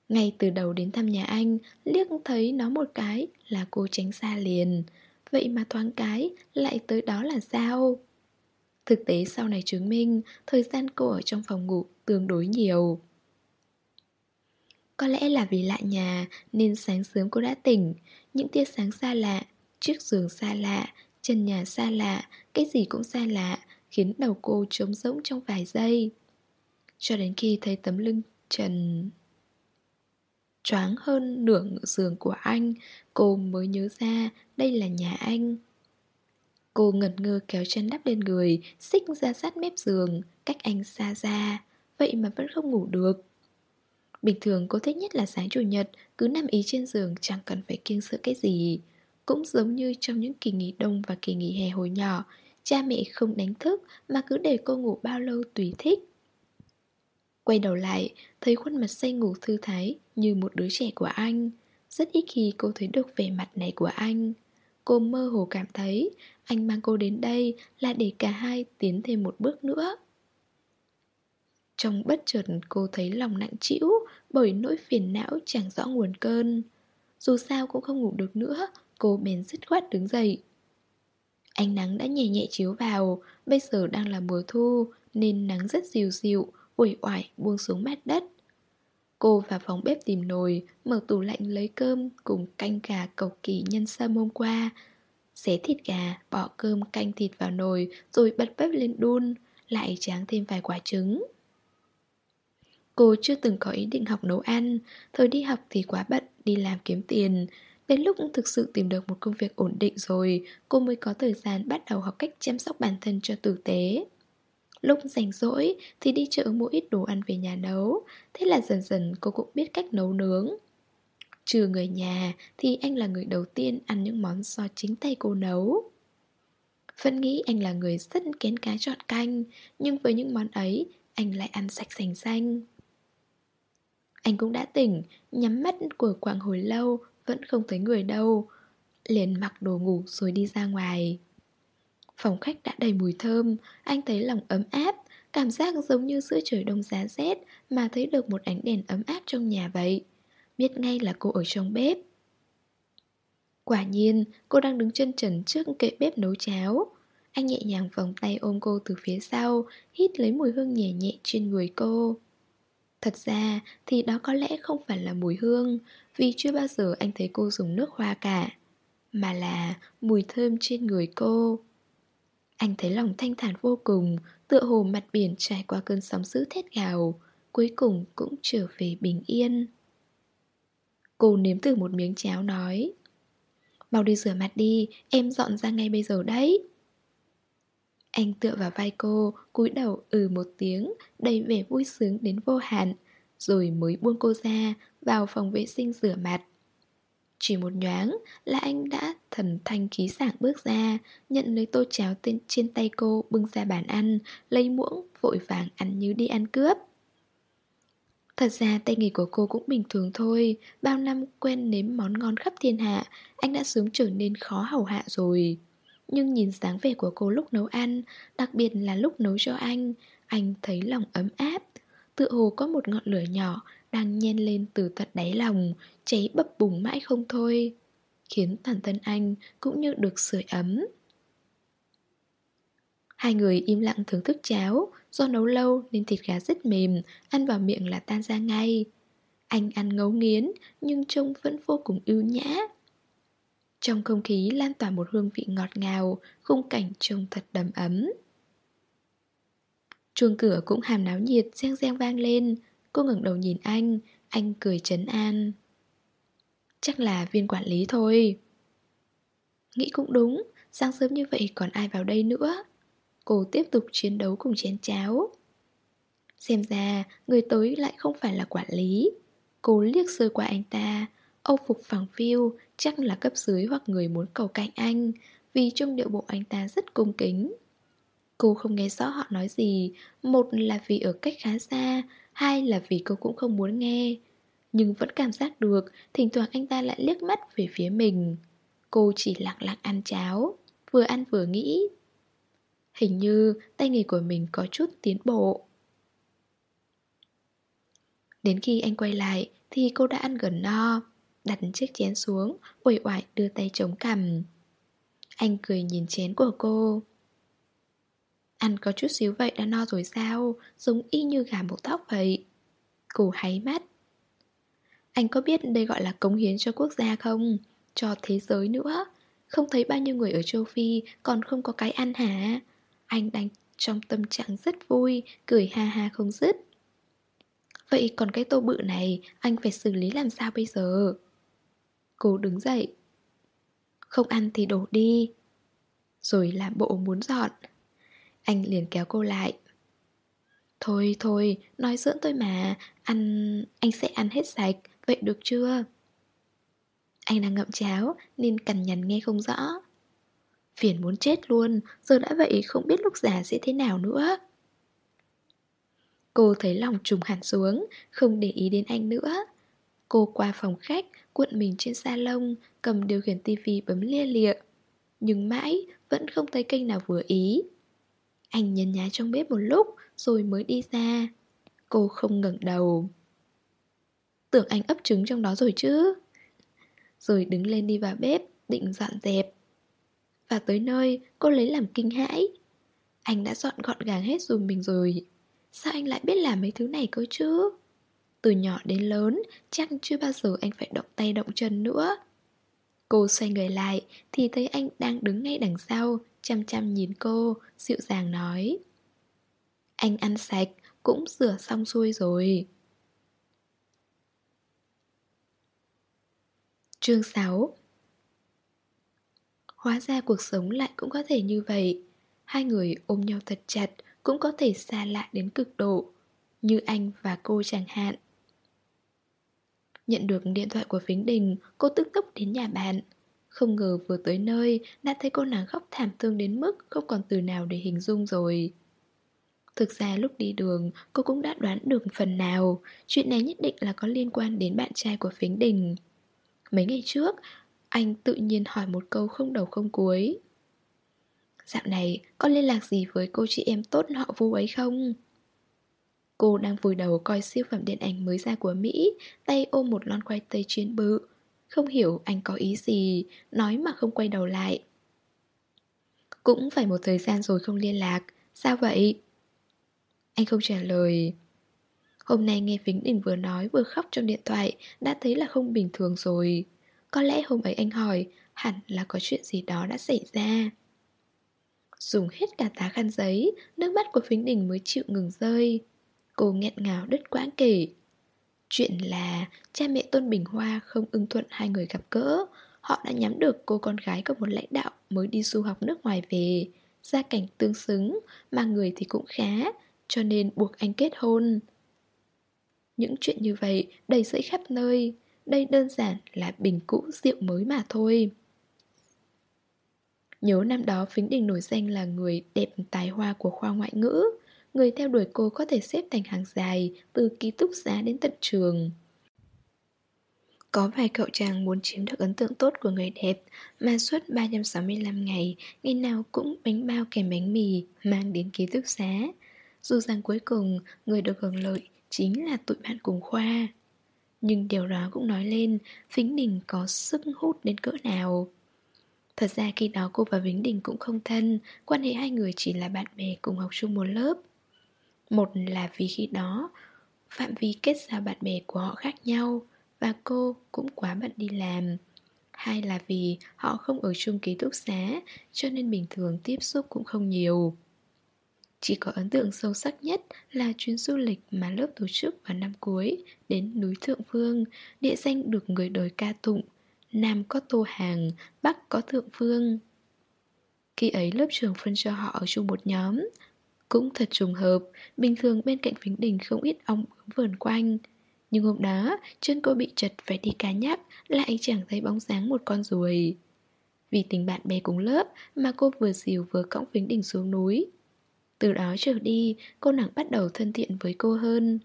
Ngay từ đầu đến thăm nhà anh, liếc thấy nó một cái là cô tránh xa liền. Vậy mà thoáng cái lại tới đó là sao? Thực tế sau này chứng minh thời gian cô ở trong phòng ngủ tương đối nhiều. Có lẽ là vì lạ nhà nên sáng sớm cô đã tỉnh, những tia sáng xa lạ, chiếc giường xa lạ, chân nhà xa lạ, cái gì cũng xa lạ, khiến đầu cô trống rỗng trong vài giây. Cho đến khi thấy tấm lưng trần choáng hơn nửa ngựa giường của anh Cô mới nhớ ra đây là nhà anh Cô ngẩn ngơ kéo chân đắp lên người Xích ra sát mép giường Cách anh xa ra Vậy mà vẫn không ngủ được Bình thường cô thích nhất là sáng chủ nhật Cứ nằm ý trên giường chẳng cần phải kiêng sợ cái gì Cũng giống như trong những kỳ nghỉ đông và kỳ nghỉ hè hồi nhỏ Cha mẹ không đánh thức Mà cứ để cô ngủ bao lâu tùy thích Quay đầu lại, thấy khuôn mặt say ngủ thư thái như một đứa trẻ của anh. Rất ít khi cô thấy được vẻ mặt này của anh. Cô mơ hồ cảm thấy anh mang cô đến đây là để cả hai tiến thêm một bước nữa. Trong bất chợt cô thấy lòng nặng trĩu bởi nỗi phiền não chẳng rõ nguồn cơn. Dù sao cũng không ngủ được nữa, cô bèn dứt khoát đứng dậy. Ánh nắng đã nhẹ nhẹ chiếu vào, bây giờ đang là mùa thu nên nắng rất dịu dịu, uể oải buông xuống mặt đất. Cô vào phòng bếp tìm nồi, mở tủ lạnh lấy cơm cùng canh gà cầu kỳ nhân sâm hôm qua. Xé thịt gà, bỏ cơm canh thịt vào nồi rồi bật bếp lên đun, lại tráng thêm vài quả trứng. Cô chưa từng có ý định học nấu ăn, thời đi học thì quá bận, đi làm kiếm tiền. Đến lúc thực sự tìm được một công việc ổn định rồi, cô mới có thời gian bắt đầu học cách chăm sóc bản thân cho tử tế. Lúc rảnh rỗi thì đi chợ mua ít đồ ăn về nhà nấu. Thế là dần dần cô cũng biết cách nấu nướng. Trừ người nhà thì anh là người đầu tiên ăn những món do chính tay cô nấu. Vẫn nghĩ anh là người rất kén cá chọn canh Nhưng với những món ấy anh lại ăn sạch sành xanh. Anh cũng đã tỉnh, nhắm mắt của quãng hồi lâu Vẫn không thấy người đâu. Liền mặc đồ ngủ rồi đi ra ngoài. Phòng khách đã đầy mùi thơm Anh thấy lòng ấm áp Cảm giác giống như giữa trời đông giá rét Mà thấy được một ánh đèn ấm áp trong nhà vậy. Biết ngay là cô ở trong bếp. Quả nhiên cô đang đứng chân trần trước kệ bếp nấu cháo. Anh nhẹ nhàng vòng tay ôm cô từ phía sau Hít lấy mùi hương nhẹ nhẹ trên người cô. Thật ra thì đó có lẽ không phải là mùi hương Vì chưa bao giờ anh thấy cô dùng nước hoa cả Mà là mùi thơm trên người cô. Anh thấy lòng thanh thản vô cùng Tựa hồ mặt biển trải qua cơn sóng dữ thét gào Cuối cùng cũng trở về bình yên. Cô nếm thử một miếng cháo nói Mau đi rửa mặt đi, em dọn ra ngay bây giờ đấy. Anh tựa vào vai cô, cúi đầu ừ một tiếng, đầy vẻ vui sướng đến vô hạn Rồi mới buông cô ra, vào phòng vệ sinh rửa mặt. Chỉ một nhoáng là anh đã thần thanh khí sảng bước ra Nhận lấy tô cháo tên trên tay cô bưng ra bàn ăn Lấy muỗng vội vàng ăn như đi ăn cướp. Thật ra tay nghề của cô cũng bình thường thôi Bao năm quen nếm món ngon khắp thiên hạ Anh đã sớm trở nên khó hầu hạ rồi. Nhưng nhìn dáng vẻ của cô lúc nấu ăn, Đặc biệt là lúc nấu cho anh Anh thấy lòng ấm áp. Tự hồ có một ngọn lửa nhỏ Đang nhen lên từ tận đáy lòng, Cháy bập bùng mãi không thôi, Khiến toàn thân anh cũng như được sưởi ấm. Hai người im lặng thưởng thức cháo, Do nấu lâu nên thịt gà rất mềm, Ăn vào miệng là tan ra ngay. Anh ăn ngấu nghiến, Nhưng trông vẫn vô cùng ưu nhã. Trong không khí lan tỏa một hương vị ngọt ngào, Khung cảnh trông thật đầm ấm. Chuông cửa cũng hàm náo nhiệt, Reng reng vang lên. Cô ngẩng đầu nhìn anh Anh cười trấn an. Chắc là viên quản lý thôi. Nghĩ cũng đúng, Sáng sớm như vậy còn ai vào đây nữa? Cô tiếp tục chiến đấu cùng chén cháo. Xem ra, người tới lại không phải là quản lý. Cô liếc sơ qua anh ta, Âu phục phẳng phiu Chắc là cấp dưới hoặc người muốn cầu cạnh anh, Vì trong điệu bộ anh ta rất cung kính. Cô không nghe rõ họ nói gì, Một là vì ở cách khá xa, Hai là vì cô cũng không muốn nghe. Nhưng vẫn cảm giác được, Thỉnh thoảng anh ta lại liếc mắt về phía mình. Cô chỉ lặng lặng ăn cháo, Vừa ăn vừa nghĩ. Hình như tay nghề của mình có chút tiến bộ. Đến khi anh quay lại Thì cô đã ăn gần no. Đặt chiếc chén xuống uể oải đưa tay chống cằm Anh cười nhìn chén của cô Ăn có chút xíu vậy đã no rồi sao Giống y như gà một tóc vậy Cô háy mắt Anh có biết đây gọi là cống hiến cho quốc gia không? Cho thế giới nữa Không thấy bao nhiêu người ở châu Phi Còn không có cái ăn hả? Anh đang trong tâm trạng rất vui, cười ha ha không dứt. Vậy còn cái tô bự này, anh phải xử lý làm sao bây giờ? Cô đứng dậy. Không ăn thì đổ đi. Rồi làm bộ muốn dọn. Anh liền kéo cô lại. Thôi thôi, nói giỡn tôi mà, ăn... anh sẽ ăn hết sạch, vậy được chưa? Anh đang ngậm cháo nên cằn nhằn nghe không rõ. Phiền muốn chết luôn, giờ đã vậy không biết lúc già sẽ thế nào nữa. Cô thấy lòng trùng hẳn xuống, không để ý đến anh nữa. Cô qua phòng khách, cuộn mình trên salon, cầm điều khiển tivi bấm lia lịa. Nhưng mãi vẫn không thấy kênh nào vừa ý. Anh nhấn nhá trong bếp một lúc rồi mới đi ra. Cô không ngẩng đầu. Tưởng anh ấp trứng trong đó rồi chứ. Rồi đứng lên đi vào bếp, định dọn dẹp. Và tới nơi cô lấy làm kinh hãi Anh đã dọn gọn gàng hết dùm mình rồi Sao anh lại biết làm mấy thứ này cơ chứ từ nhỏ đến lớn Chắc chưa bao giờ anh phải động tay động chân nữa. Cô xoay người lại Thì thấy anh đang đứng ngay đằng sau Chăm chăm nhìn cô Dịu dàng nói. Anh ăn sạch Cũng rửa xong xuôi rồi. Chương 6 Hóa ra cuộc sống lại cũng có thể như vậy. Hai người ôm nhau thật chặt cũng có thể xa lạ đến cực độ, như anh và cô chẳng hạn. Nhận được điện thoại của Phính Đình, cô tức tốc đến nhà bạn. Không ngờ vừa tới nơi, đã thấy cô nàng khóc thảm thương đến mức không còn từ nào để hình dung rồi. Thực ra lúc đi đường, cô cũng đã đoán được phần nào, chuyện này nhất định là có liên quan đến bạn trai của Phính Đình. Mấy ngày trước, anh tự nhiên hỏi một câu không đầu không cuối. Dạo này, có liên lạc gì với cô chị em tốt họ vu ấy không? Cô đang vùi đầu coi siêu phẩm điện ảnh mới ra của Mỹ, tay ôm một lon khoai tây chiên bự. Không hiểu anh có ý gì, nói mà không quay đầu lại. Cũng phải một thời gian rồi không liên lạc, sao vậy? Anh không trả lời. Hôm nay nghe Vĩnh Đình vừa nói vừa khóc trong điện thoại, đã thấy là không bình thường rồi. Có lẽ hôm ấy anh hỏi, hẳn là có chuyện gì đó đã xảy ra. Dùng hết cả tá khăn giấy, nước mắt của Vĩnh Đình mới chịu ngừng rơi. Cô nghẹn ngào đứt quãng kể Chuyện là cha mẹ Tôn Bình Hoa không ưng thuận hai người gặp gỡ. Họ đã nhắm được cô con gái của một lãnh đạo mới đi du học nước ngoài về. Gia cảnh tương xứng, mà người thì cũng khá Cho nên buộc anh kết hôn. Những chuyện như vậy đầy rẫy khắp nơi. Đây đơn giản là bình cũ rượu mới mà thôi. Nhớ năm đó Phính Đình nổi danh là người đẹp tài hoa của khoa ngoại ngữ người theo đuổi cô có thể xếp thành hàng dài từ ký túc xá đến tận trường. Có vài cậu chàng muốn chiếm được ấn tượng tốt của người đẹp mà suốt 365 ngày, ngày nào cũng bánh bao kèm bánh mì mang đến ký túc xá. Dù rằng cuối cùng người được hưởng lợi chính là tụi bạn cùng khoa. Nhưng điều đó cũng nói lên Vĩnh Đình có sức hút đến cỡ nào. Thật ra khi đó cô và Vĩnh Đình cũng không thân, quan hệ hai người chỉ là bạn bè cùng học chung một lớp. Một là vì khi đó phạm vi kết giao bạn bè của họ khác nhau và cô cũng quá bận đi làm. Hai là vì họ không ở chung ký túc xá cho nên bình thường tiếp xúc cũng không nhiều. Chỉ có ấn tượng sâu sắc nhất là chuyến du lịch mà lớp tổ chức vào năm cuối đến núi Thượng phương địa danh được người đời ca tụng. Nam có Tô Hàng, Bắc có Thượng phương. Khi ấy lớp trường phân cho họ ở chung một nhóm, cũng thật trùng hợp, bình thường bên cạnh Vĩnh Đình không ít ong vườn quanh. Nhưng hôm đó, chân cô bị chật phải đi cá nhắc, lại chẳng thấy bóng dáng một con ruồi. Vì tình bạn bè cùng lớp mà cô vừa dìu vừa cõng Vĩnh Đình xuống núi. Từ đó trở đi, cô nàng bắt đầu thân thiện với cô hơn.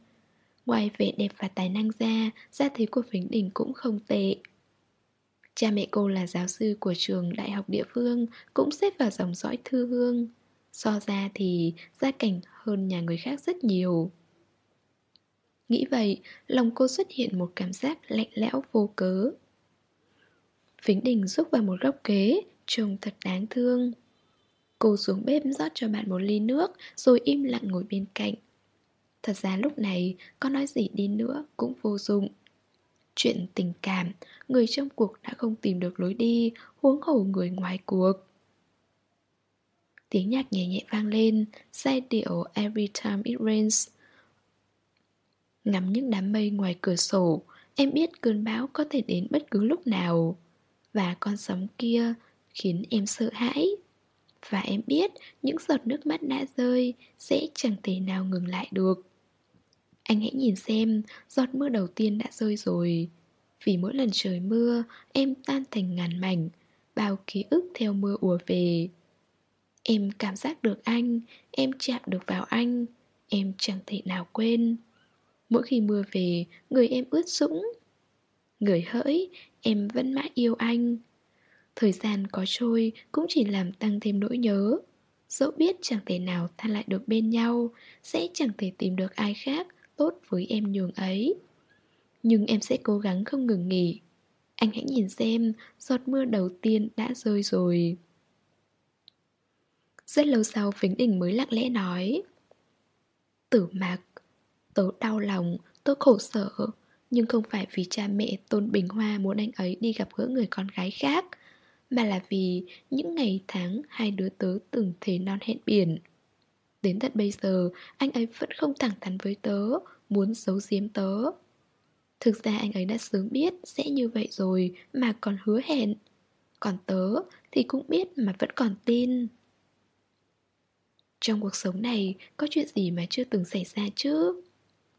Ngoài vẻ đẹp và tài năng ra, gia thế của Vĩnh Đình cũng không tệ. Cha mẹ cô là giáo sư của trường đại học địa phương, cũng xếp vào dòng dõi thư hương. So ra thì gia cảnh hơn nhà người khác rất nhiều. Nghĩ vậy, lòng cô xuất hiện một cảm giác lạnh lẽo vô cớ. Vĩnh Đình rúc vào một góc ghế, trông thật đáng thương. Cô xuống bếp rót cho bạn một ly nước Rồi im lặng ngồi bên cạnh. Thật ra lúc này, có nói gì đi nữa cũng vô dụng. Chuyện tình cảm, người trong cuộc đã không tìm được lối đi Huống hồ người ngoài cuộc. Tiếng nhạc nhẹ nhẹ vang lên, Giai điệu Every Time It Rains. Ngắm những đám mây ngoài cửa sổ, Em biết cơn bão có thể đến bất cứ lúc nào. Và con sóng kia khiến em sợ hãi. Và em biết những giọt nước mắt đã rơi Sẽ chẳng thể nào ngừng lại được. Anh hãy nhìn xem, Giọt mưa đầu tiên đã rơi rồi. Vì mỗi lần trời mưa, Em tan thành ngàn mảnh, Bao ký ức theo mưa ùa về. Em cảm giác được anh, em chạm được vào anh, em chẳng thể nào quên. Mỗi khi mưa về, người em ướt sũng. Người hỡi, em vẫn mãi yêu anh. Thời gian có trôi cũng chỉ làm tăng thêm nỗi nhớ. Dẫu biết chẳng thể nào ta lại được bên nhau, sẽ chẳng thể tìm được ai khác tốt với em nhường ấy. Nhưng em sẽ cố gắng không ngừng nghỉ. Anh hãy nhìn xem, giọt mưa đầu tiên đã rơi rồi. Rất lâu sau Vĩnh Đình mới lặng lẽ nói. Tử mạc Tớ đau lòng, tớ khổ sở. Nhưng không phải vì cha mẹ Tôn Bình Hoa muốn anh ấy đi gặp gỡ người con gái khác Mà là vì những ngày tháng hai đứa tớ từng thế non hẹn biển. Đến tận bây giờ anh ấy vẫn không thẳng thắn với tớ Muốn giấu giếm tớ. Thực ra anh ấy đã sớm biết sẽ như vậy rồi mà còn hứa hẹn. Còn tớ thì cũng biết mà vẫn còn tin. Trong cuộc sống này có chuyện gì mà chưa từng xảy ra chứ?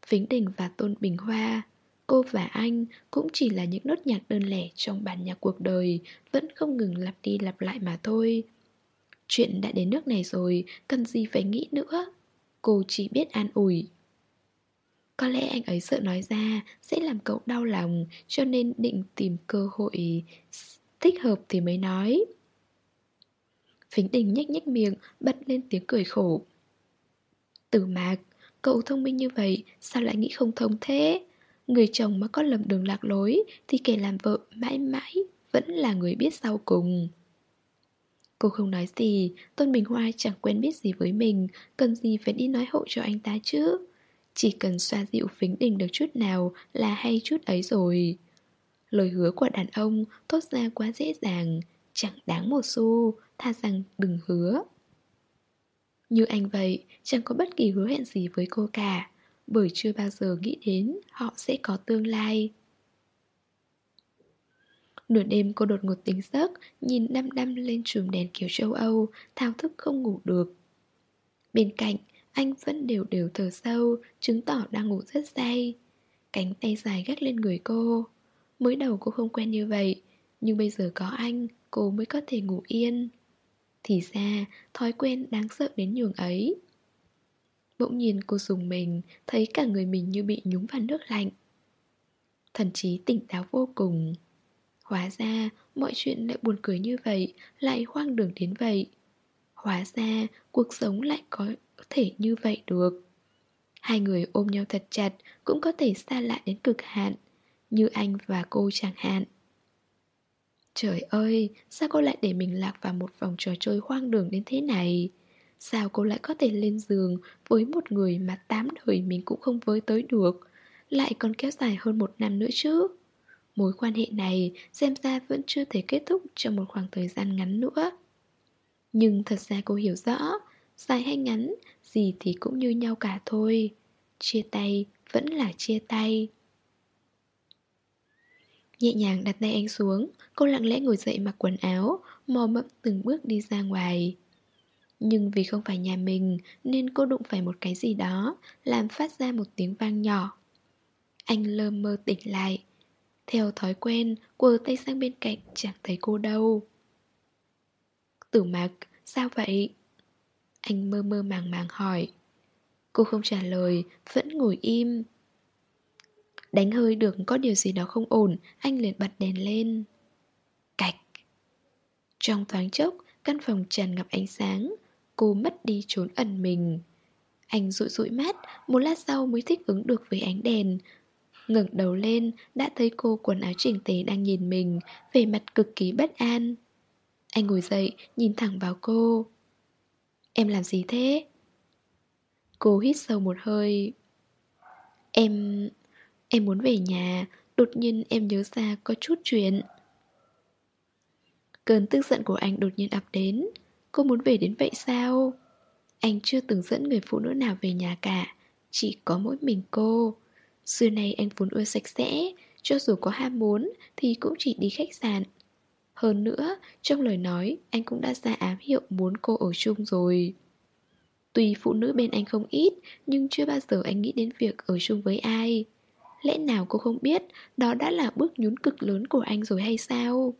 Vĩnh Đình và Tôn Bình Hoa Cô và anh cũng chỉ là những nốt nhạc đơn lẻ trong bản nhạc cuộc đời Vẫn không ngừng lặp đi lặp lại mà thôi. Chuyện đã đến nước này rồi, cần gì phải nghĩ nữa? Cô chỉ biết an ủi. Có lẽ anh ấy sợ nói ra sẽ làm cậu đau lòng Cho nên định tìm cơ hội thích hợp thì mới nói. Phính đình nhếch nhếch miệng, bật lên tiếng cười khổ. Tử mạc, cậu thông minh như vậy, sao lại nghĩ không thông thế? Người chồng mà có lầm đường lạc lối Thì kẻ làm vợ mãi mãi Vẫn là người biết sau cùng. Cô không nói gì Tôn Bình Hoa chẳng quen biết gì với mình Cần gì phải đi nói hộ cho anh ta chứ? Chỉ cần xoa dịu phính đình được chút nào Là hay chút ấy rồi. Lời hứa của đàn ông Thốt ra quá dễ dàng Chẳng đáng một xu. Tha rằng đừng hứa Như anh vậy Chẳng có bất kỳ hứa hẹn gì với cô cả bởi chưa bao giờ nghĩ đến họ sẽ có tương lai. Nửa đêm cô đột ngột tỉnh giấc, nhìn đăm đăm lên chùm đèn kiểu châu Âu, thao thức không ngủ được. Bên cạnh, anh vẫn đều đều thở sâu, chứng tỏ đang ngủ rất say. Cánh tay dài gác lên người cô. Mới đầu cô không quen như vậy, nhưng bây giờ có anh, cô mới có thể ngủ yên. Thì ra, thói quen đáng sợ đến nhường ấy. Bỗng nhiên cô dùng mình Thấy cả người mình như bị nhúng vào nước lạnh. Thần trí tỉnh táo vô cùng. Hóa ra mọi chuyện lại buồn cười như vậy Lại hoang đường đến vậy. Hóa ra cuộc sống lại có thể như vậy được. Hai người ôm nhau thật chặt Cũng có thể xa lạ đến cực hạn Như anh và cô chẳng hạn. Trời ơi, sao cô lại để mình lạc vào một vòng trò chơi hoang đường đến thế này? Sao cô lại có thể lên giường với một người mà tám đời mình cũng không với tới được? Lại còn kéo dài hơn một năm nữa chứ? Mối quan hệ này xem ra vẫn chưa thể kết thúc trong một khoảng thời gian ngắn nữa. Nhưng thật ra cô hiểu rõ Dài hay ngắn, gì thì cũng như nhau cả thôi. Chia tay vẫn là chia tay. Nhẹ nhàng đặt tay anh xuống, Cô lặng lẽ ngồi dậy mặc quần áo, Mò mẫm từng bước đi ra ngoài. Nhưng vì không phải nhà mình, Nên cô đụng phải một cái gì đó, Làm phát ra một tiếng vang nhỏ. Anh lơ mơ tỉnh lại. Theo thói quen Quờ tay sang bên cạnh chẳng thấy cô đâu. Tử mạc, Sao vậy? Anh mơ mơ màng màng hỏi. Cô không trả lời, Vẫn ngồi im. Đánh hơi được có điều gì đó không ổn, Anh liền bật đèn lên. Cạch. Trong thoáng chốc, Căn phòng tràn ngập ánh sáng. Cô mất đi trốn ẩn mình. Anh rụi rụi mắt, Một lát sau mới thích ứng được với ánh đèn. Ngẩng đầu lên, Đã thấy cô quần áo chỉnh tề đang nhìn mình Về mặt cực kỳ bất an. Anh ngồi dậy, Nhìn thẳng vào cô. Em làm gì thế? Cô hít sâu một hơi. Em... Em muốn về nhà. Đột nhiên em nhớ ra có chút chuyện. Cơn tức giận của anh đột nhiên ập đến. Cô muốn về đến vậy sao? Anh chưa từng dẫn người phụ nữ nào về nhà cả. Chỉ có mỗi mình cô. Xưa nay anh vốn ưa sạch sẽ. Cho dù có ham muốn Thì cũng chỉ đi khách sạn. Hơn nữa, trong lời nói Anh cũng đã ra ám hiệu muốn cô ở chung rồi. Tuy phụ nữ bên anh không ít Nhưng chưa bao giờ anh nghĩ đến việc ở chung với ai. Lẽ nào cô không biết Đó đã là bước nhún cực lớn của anh rồi hay sao?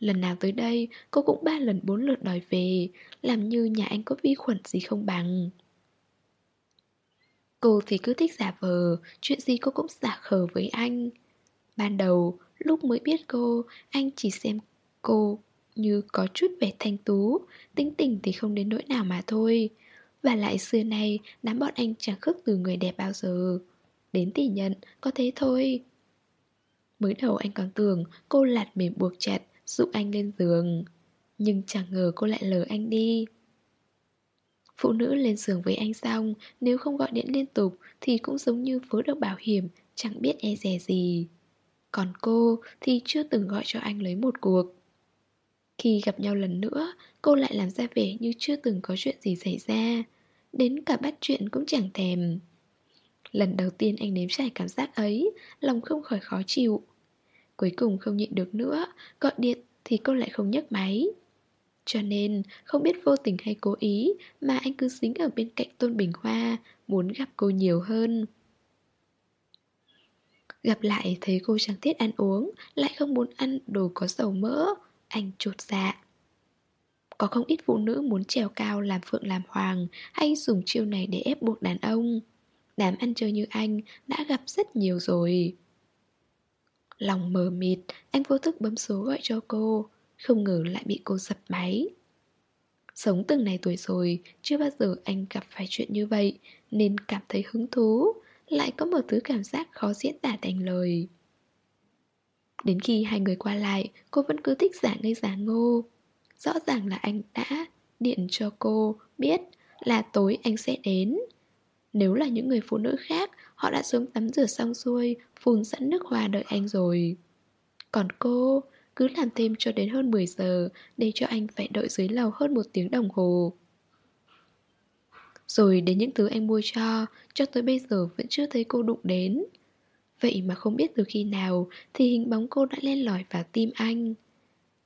Lần nào tới đây, Cô cũng ba lần bốn lượt đòi về. Làm như nhà anh có vi khuẩn gì không bằng. Cô thì cứ thích giả vờ, Chuyện gì cô cũng giả khờ với anh. Ban đầu, Lúc mới biết cô, Anh chỉ xem cô như có chút vẻ thanh tú, Tính tình thì không đến nỗi nào mà thôi. Và lại xưa nay, Đám bọn anh chẳng khước từ người đẹp bao giờ. Đến tỷ nhận, Có thế thôi. Mới đầu anh còn tưởng cô lạt mềm buộc chặt dụ anh lên giường. Nhưng chẳng ngờ cô lại lờ anh đi. Phụ nữ lên giường với anh xong, Nếu không gọi điện liên tục Thì cũng giống như vớ được bảo hiểm, Chẳng biết e dè gì. Còn cô thì chưa từng gọi cho anh lấy một cuộc. Khi gặp nhau lần nữa, Cô lại làm ra vẻ như chưa từng có chuyện gì xảy ra. Đến cả bắt chuyện cũng chẳng thèm. Lần đầu tiên anh nếm trải cảm giác ấy Lòng không khỏi khó chịu Cuối cùng không nhịn được nữa Gọi điện thì cô lại không nhấc máy Cho nên, không biết vô tình hay cố ý mà anh cứ dính ở bên cạnh Tôn Bình Hoa, muốn gặp cô nhiều hơn. Gặp lại thấy cô chẳng thiết ăn uống, lại không muốn ăn đồ có dầu mỡ, anh chột dạ. Có không ít phụ nữ muốn trèo cao làm phượng làm hoàng hay dùng chiêu này để ép buộc đàn ông. Đám ăn chơi như anh đã gặp rất nhiều rồi. Lòng mờ mịt, anh vô thức bấm số gọi cho cô, không ngờ lại bị cô dập máy. Sống từng này tuổi rồi, chưa bao giờ anh gặp phải chuyện như vậy, nên cảm thấy hứng thú, lại có một thứ cảm giác khó diễn tả thành lời. Đến khi hai người qua lại, cô vẫn cứ thích giả ngây giả ngô. Rõ ràng là anh đã điện cho cô biết là tối anh sẽ đến. Nếu là những người phụ nữ khác, họ đã sớm tắm rửa xong xuôi, phun sẵn nước hoa đợi anh rồi. Còn cô cứ làm thêm cho đến hơn 10 giờ để cho anh phải đợi dưới lầu hơn một tiếng đồng hồ. Rồi đến những thứ anh mua cho, cho tới bây giờ vẫn chưa thấy cô đụng đến. Vậy mà không biết từ khi nào thì hình bóng cô đã len lỏi vào tim anh.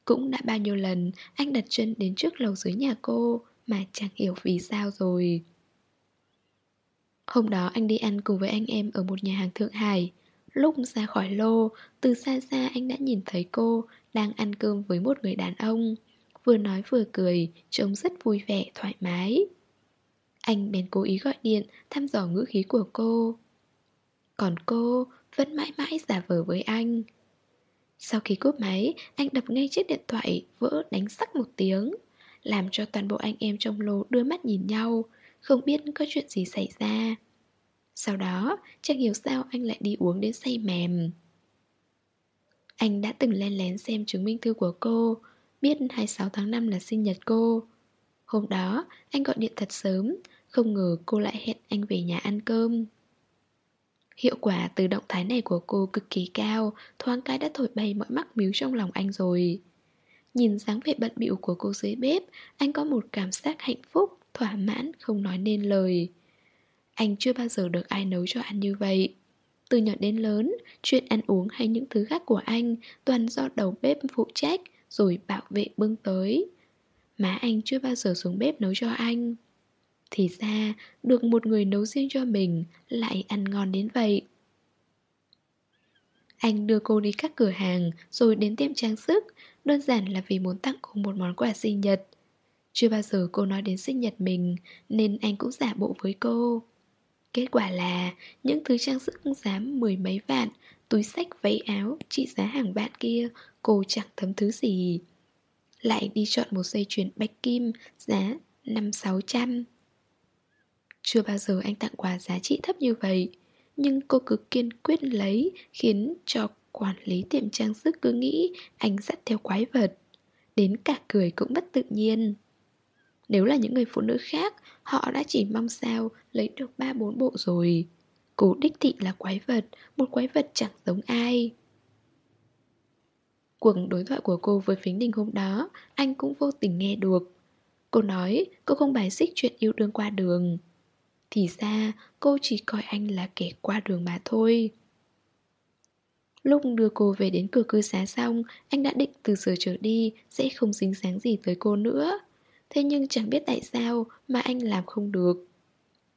Cũng đã bao nhiêu lần anh đặt chân đến trước lầu dưới nhà cô mà chẳng hiểu vì sao rồi. Hôm đó anh đi ăn cùng với anh em ở một nhà hàng Thượng Hải. Lúc ra khỏi lô, từ xa xa anh đã nhìn thấy cô đang ăn cơm với một người đàn ông. Vừa nói vừa cười, trông rất vui vẻ, thoải mái. Anh bèn cố ý gọi điện, thăm dò ngữ khí của cô. Còn cô vẫn mãi mãi giả vờ với anh. Sau khi cúp máy, anh đập ngay chiếc điện thoại, vỡ đánh sắc một tiếng. Làm cho toàn bộ anh em trong lô đưa mắt nhìn nhau, không biết có chuyện gì xảy ra. Sau đó, chẳng hiểu sao anh lại đi uống đến say mềm. Anh đã từng len lén xem chứng minh thư của cô, biết 26 tháng 5 là sinh nhật cô. Hôm đó, anh gọi điện thật sớm, không ngờ cô lại hẹn anh về nhà ăn cơm. Hiệu quả từ động thái này của cô cực kỳ cao, thoáng cái đã thổi bay mọi mắc miếu trong lòng anh rồi. Nhìn dáng vẻ bận bịu của cô dưới bếp, anh có một cảm giác hạnh phúc, thỏa mãn, không nói nên lời. Anh chưa bao giờ được ai nấu cho ăn như vậy. Từ nhỏ đến lớn, chuyện ăn uống hay những thứ khác của anh toàn do đầu bếp phụ trách rồi bảo vệ bưng tới. Má anh chưa bao giờ xuống bếp nấu cho anh. Thì ra, được một người nấu riêng cho mình lại ăn ngon đến vậy. Anh đưa cô đi các cửa hàng rồi đến tiệm trang sức, đơn giản là vì muốn tặng cô một món quà sinh nhật. Chưa bao giờ cô nói đến sinh nhật mình nên anh cũng giả bộ với cô. Kết quả là những thứ trang sức dám mười mấy vạn, túi sách váy áo trị giá hàng vạn kia cô chẳng thấm thứ gì. Lại đi chọn một dây chuyền bạch kim giá năm sáu trăm. Chưa bao giờ anh tặng quà giá trị thấp như vậy Nhưng cô cứ kiên quyết lấy Khiến cho quản lý tiệm trang sức cứ nghĩ Anh dắt theo quái vật Đến cả cười cũng bất tự nhiên nếu là những người phụ nữ khác, Họ đã chỉ mong sao lấy được ba bốn bộ rồi. Cô đích thị là quái vật, Một quái vật chẳng giống ai. Cuộc đối thoại của cô với Phính Đình hôm đó, Anh cũng vô tình nghe được. Cô nói, cô không bài xích chuyện yêu đương qua đường. Thì ra, cô chỉ coi anh là kẻ qua đường mà thôi. Lúc đưa cô về đến cửa cư xá xong, Anh đã định từ giờ trở đi Sẽ không dính dáng gì tới cô nữa. Thế nhưng chẳng biết tại sao Mà anh làm không được.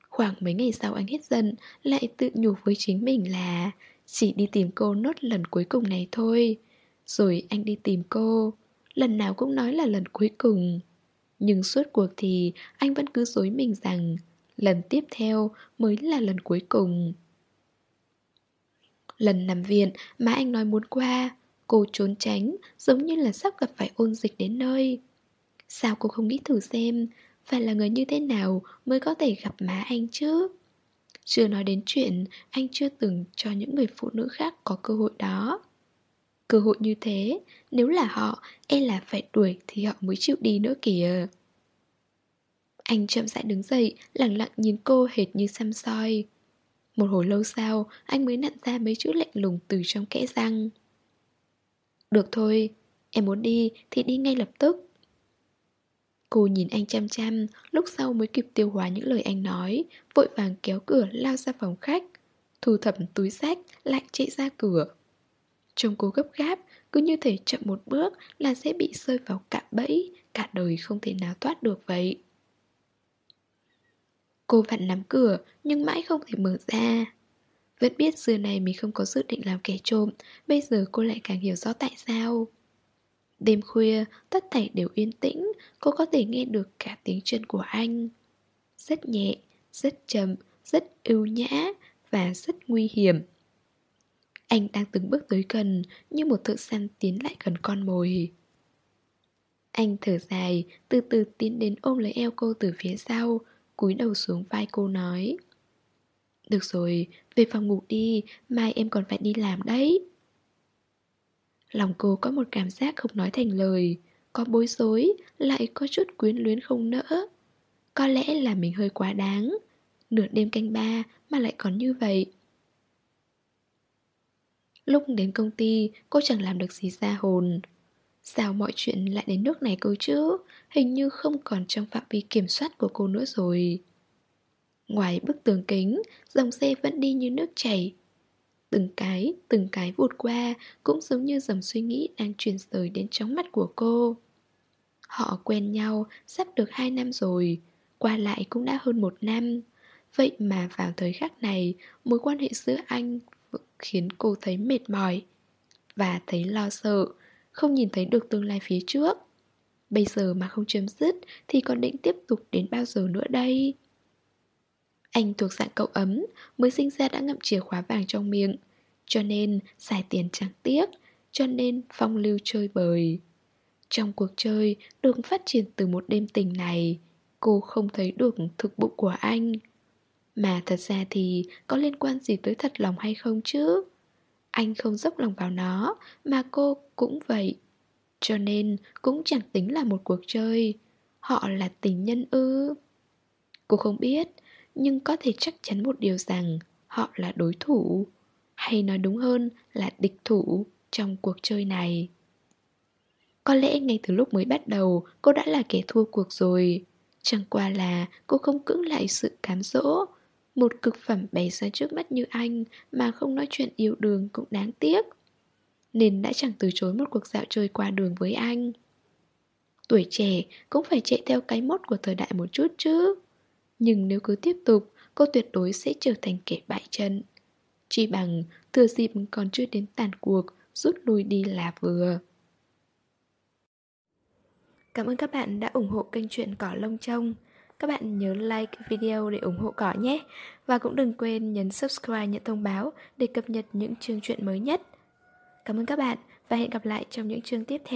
Khoảng mấy ngày sau anh hết giận, Lại tự nhủ với chính mình là Chỉ đi tìm cô nốt lần cuối cùng này thôi. Rồi anh đi tìm cô, Lần nào cũng nói là lần cuối cùng. Nhưng suốt cuộc thì anh vẫn cứ dối mình rằng Lần tiếp theo mới là lần cuối cùng. Lần nằm viện mà anh nói muốn qua, Cô trốn tránh, giống như là sắp gặp phải ôn dịch đến nơi. Sao cô không nghĩ thử xem Phải là người như thế nào mới có thể gặp má anh chứ Chưa nói đến chuyện anh chưa từng cho những người phụ nữ khác có cơ hội đó Cơ hội như thế, nếu là họ, e là phải đuổi thì họ mới chịu đi nữa kìa anh chậm rãi đứng dậy, lặng lặng nhìn cô hệt như xăm soi. Một hồi lâu sau, anh mới nặn ra mấy chữ lạnh lùng từ trong kẽ răng. Được thôi, em muốn đi thì đi ngay lập tức. Cô nhìn anh chăm chăm, lúc sau mới kịp tiêu hóa những lời anh nói, vội vàng kéo cửa lao ra phòng khách, thu thập túi sách, lại chạy ra cửa. Trông cô gấp gáp, cứ như thể chậm một bước là sẽ bị rơi vào cạm bẫy, Cả đời không thể nào thoát được vậy. Cô vặn nắm cửa nhưng mãi không thể mở ra. Vẫn biết xưa này mình không có dự định làm kẻ trộm Bây giờ cô lại càng hiểu rõ tại sao. Đêm khuya, tất thảy đều yên tĩnh Cô có thể nghe được cả tiếng chân của anh. Rất nhẹ, rất chậm, rất ưu nhã Và rất nguy hiểm. Anh đang từng bước tới gần Như một thợ săn tiến lại gần con mồi. Anh thở dài Từ từ tiến đến ôm lấy eo cô từ phía sau cúi đầu xuống vai cô nói. Được rồi, về phòng ngủ đi, mai em còn phải đi làm đấy. Lòng cô có một cảm giác không nói thành lời Có bối rối, lại có chút quyến luyến không nỡ. Có lẽ là mình hơi quá đáng Nửa đêm canh ba mà lại còn như vậy. Lúc đến công ty, cô chẳng làm được gì ra hồn. Sao mọi chuyện lại đến nước này cơ chứ? Hình như không còn trong phạm vi kiểm soát của cô nữa rồi. Ngoài bức tường kính Dòng xe vẫn đi như nước chảy Từng cái, từng cái vụt qua Cũng giống như dòng suy nghĩ đang truyền rời đến chóng mắt của cô Họ quen nhau sắp được 2 năm rồi Qua lại cũng đã hơn một năm Vậy mà vào thời khắc này Mối quan hệ giữa anh khiến cô thấy mệt mỏi Và thấy lo sợ không nhìn thấy được tương lai phía trước. Bây giờ mà không chấm dứt thì còn định tiếp tục đến bao giờ nữa đây? Anh thuộc dạng cậu ấm, mới sinh ra đã ngậm chìa khóa vàng trong miệng. Cho nên xài tiền chẳng tiếc, cho nên phong lưu chơi bời. Trong cuộc chơi, được phát triển từ một đêm tình này, cô không thấy được thực bụng của anh. Mà thật ra thì có liên quan gì tới thật lòng hay không chứ? Anh không dốc lòng vào nó Mà cô cũng vậy Cho nên cũng chẳng tính là một cuộc chơi Họ là tình nhân ư Cô không biết nhưng có thể chắc chắn một điều rằng Họ là đối thủ. Hay nói đúng hơn là địch thủ Trong cuộc chơi này. Có lẽ ngay từ lúc mới bắt đầu, Cô đã là kẻ thua cuộc rồi. Chẳng qua là cô không cưỡng lại sự cám dỗ. Một cực phẩm bày ra trước mắt như anh Mà không nói chuyện yêu đương cũng đáng tiếc. Nên đã chẳng từ chối một cuộc dạo chơi qua đường với anh. Tuổi trẻ cũng phải chạy theo cái mốt của thời đại một chút chứ. Nhưng nếu cứ tiếp tục, Cô tuyệt đối sẽ trở thành kẻ bại trận. Chỉ bằng thừa dịp còn chưa đến tàn cuộc, Rút lui đi là vừa. Cảm ơn các bạn đã ủng hộ kênh truyện Cỏ Lông Trông. Các bạn nhớ like video để ủng hộ cỏ nhé. Và cũng đừng quên nhấn subscribe, nhận thông báo để cập nhật những chương truyện mới nhất. Cảm ơn các bạn và hẹn gặp lại trong những chương tiếp theo.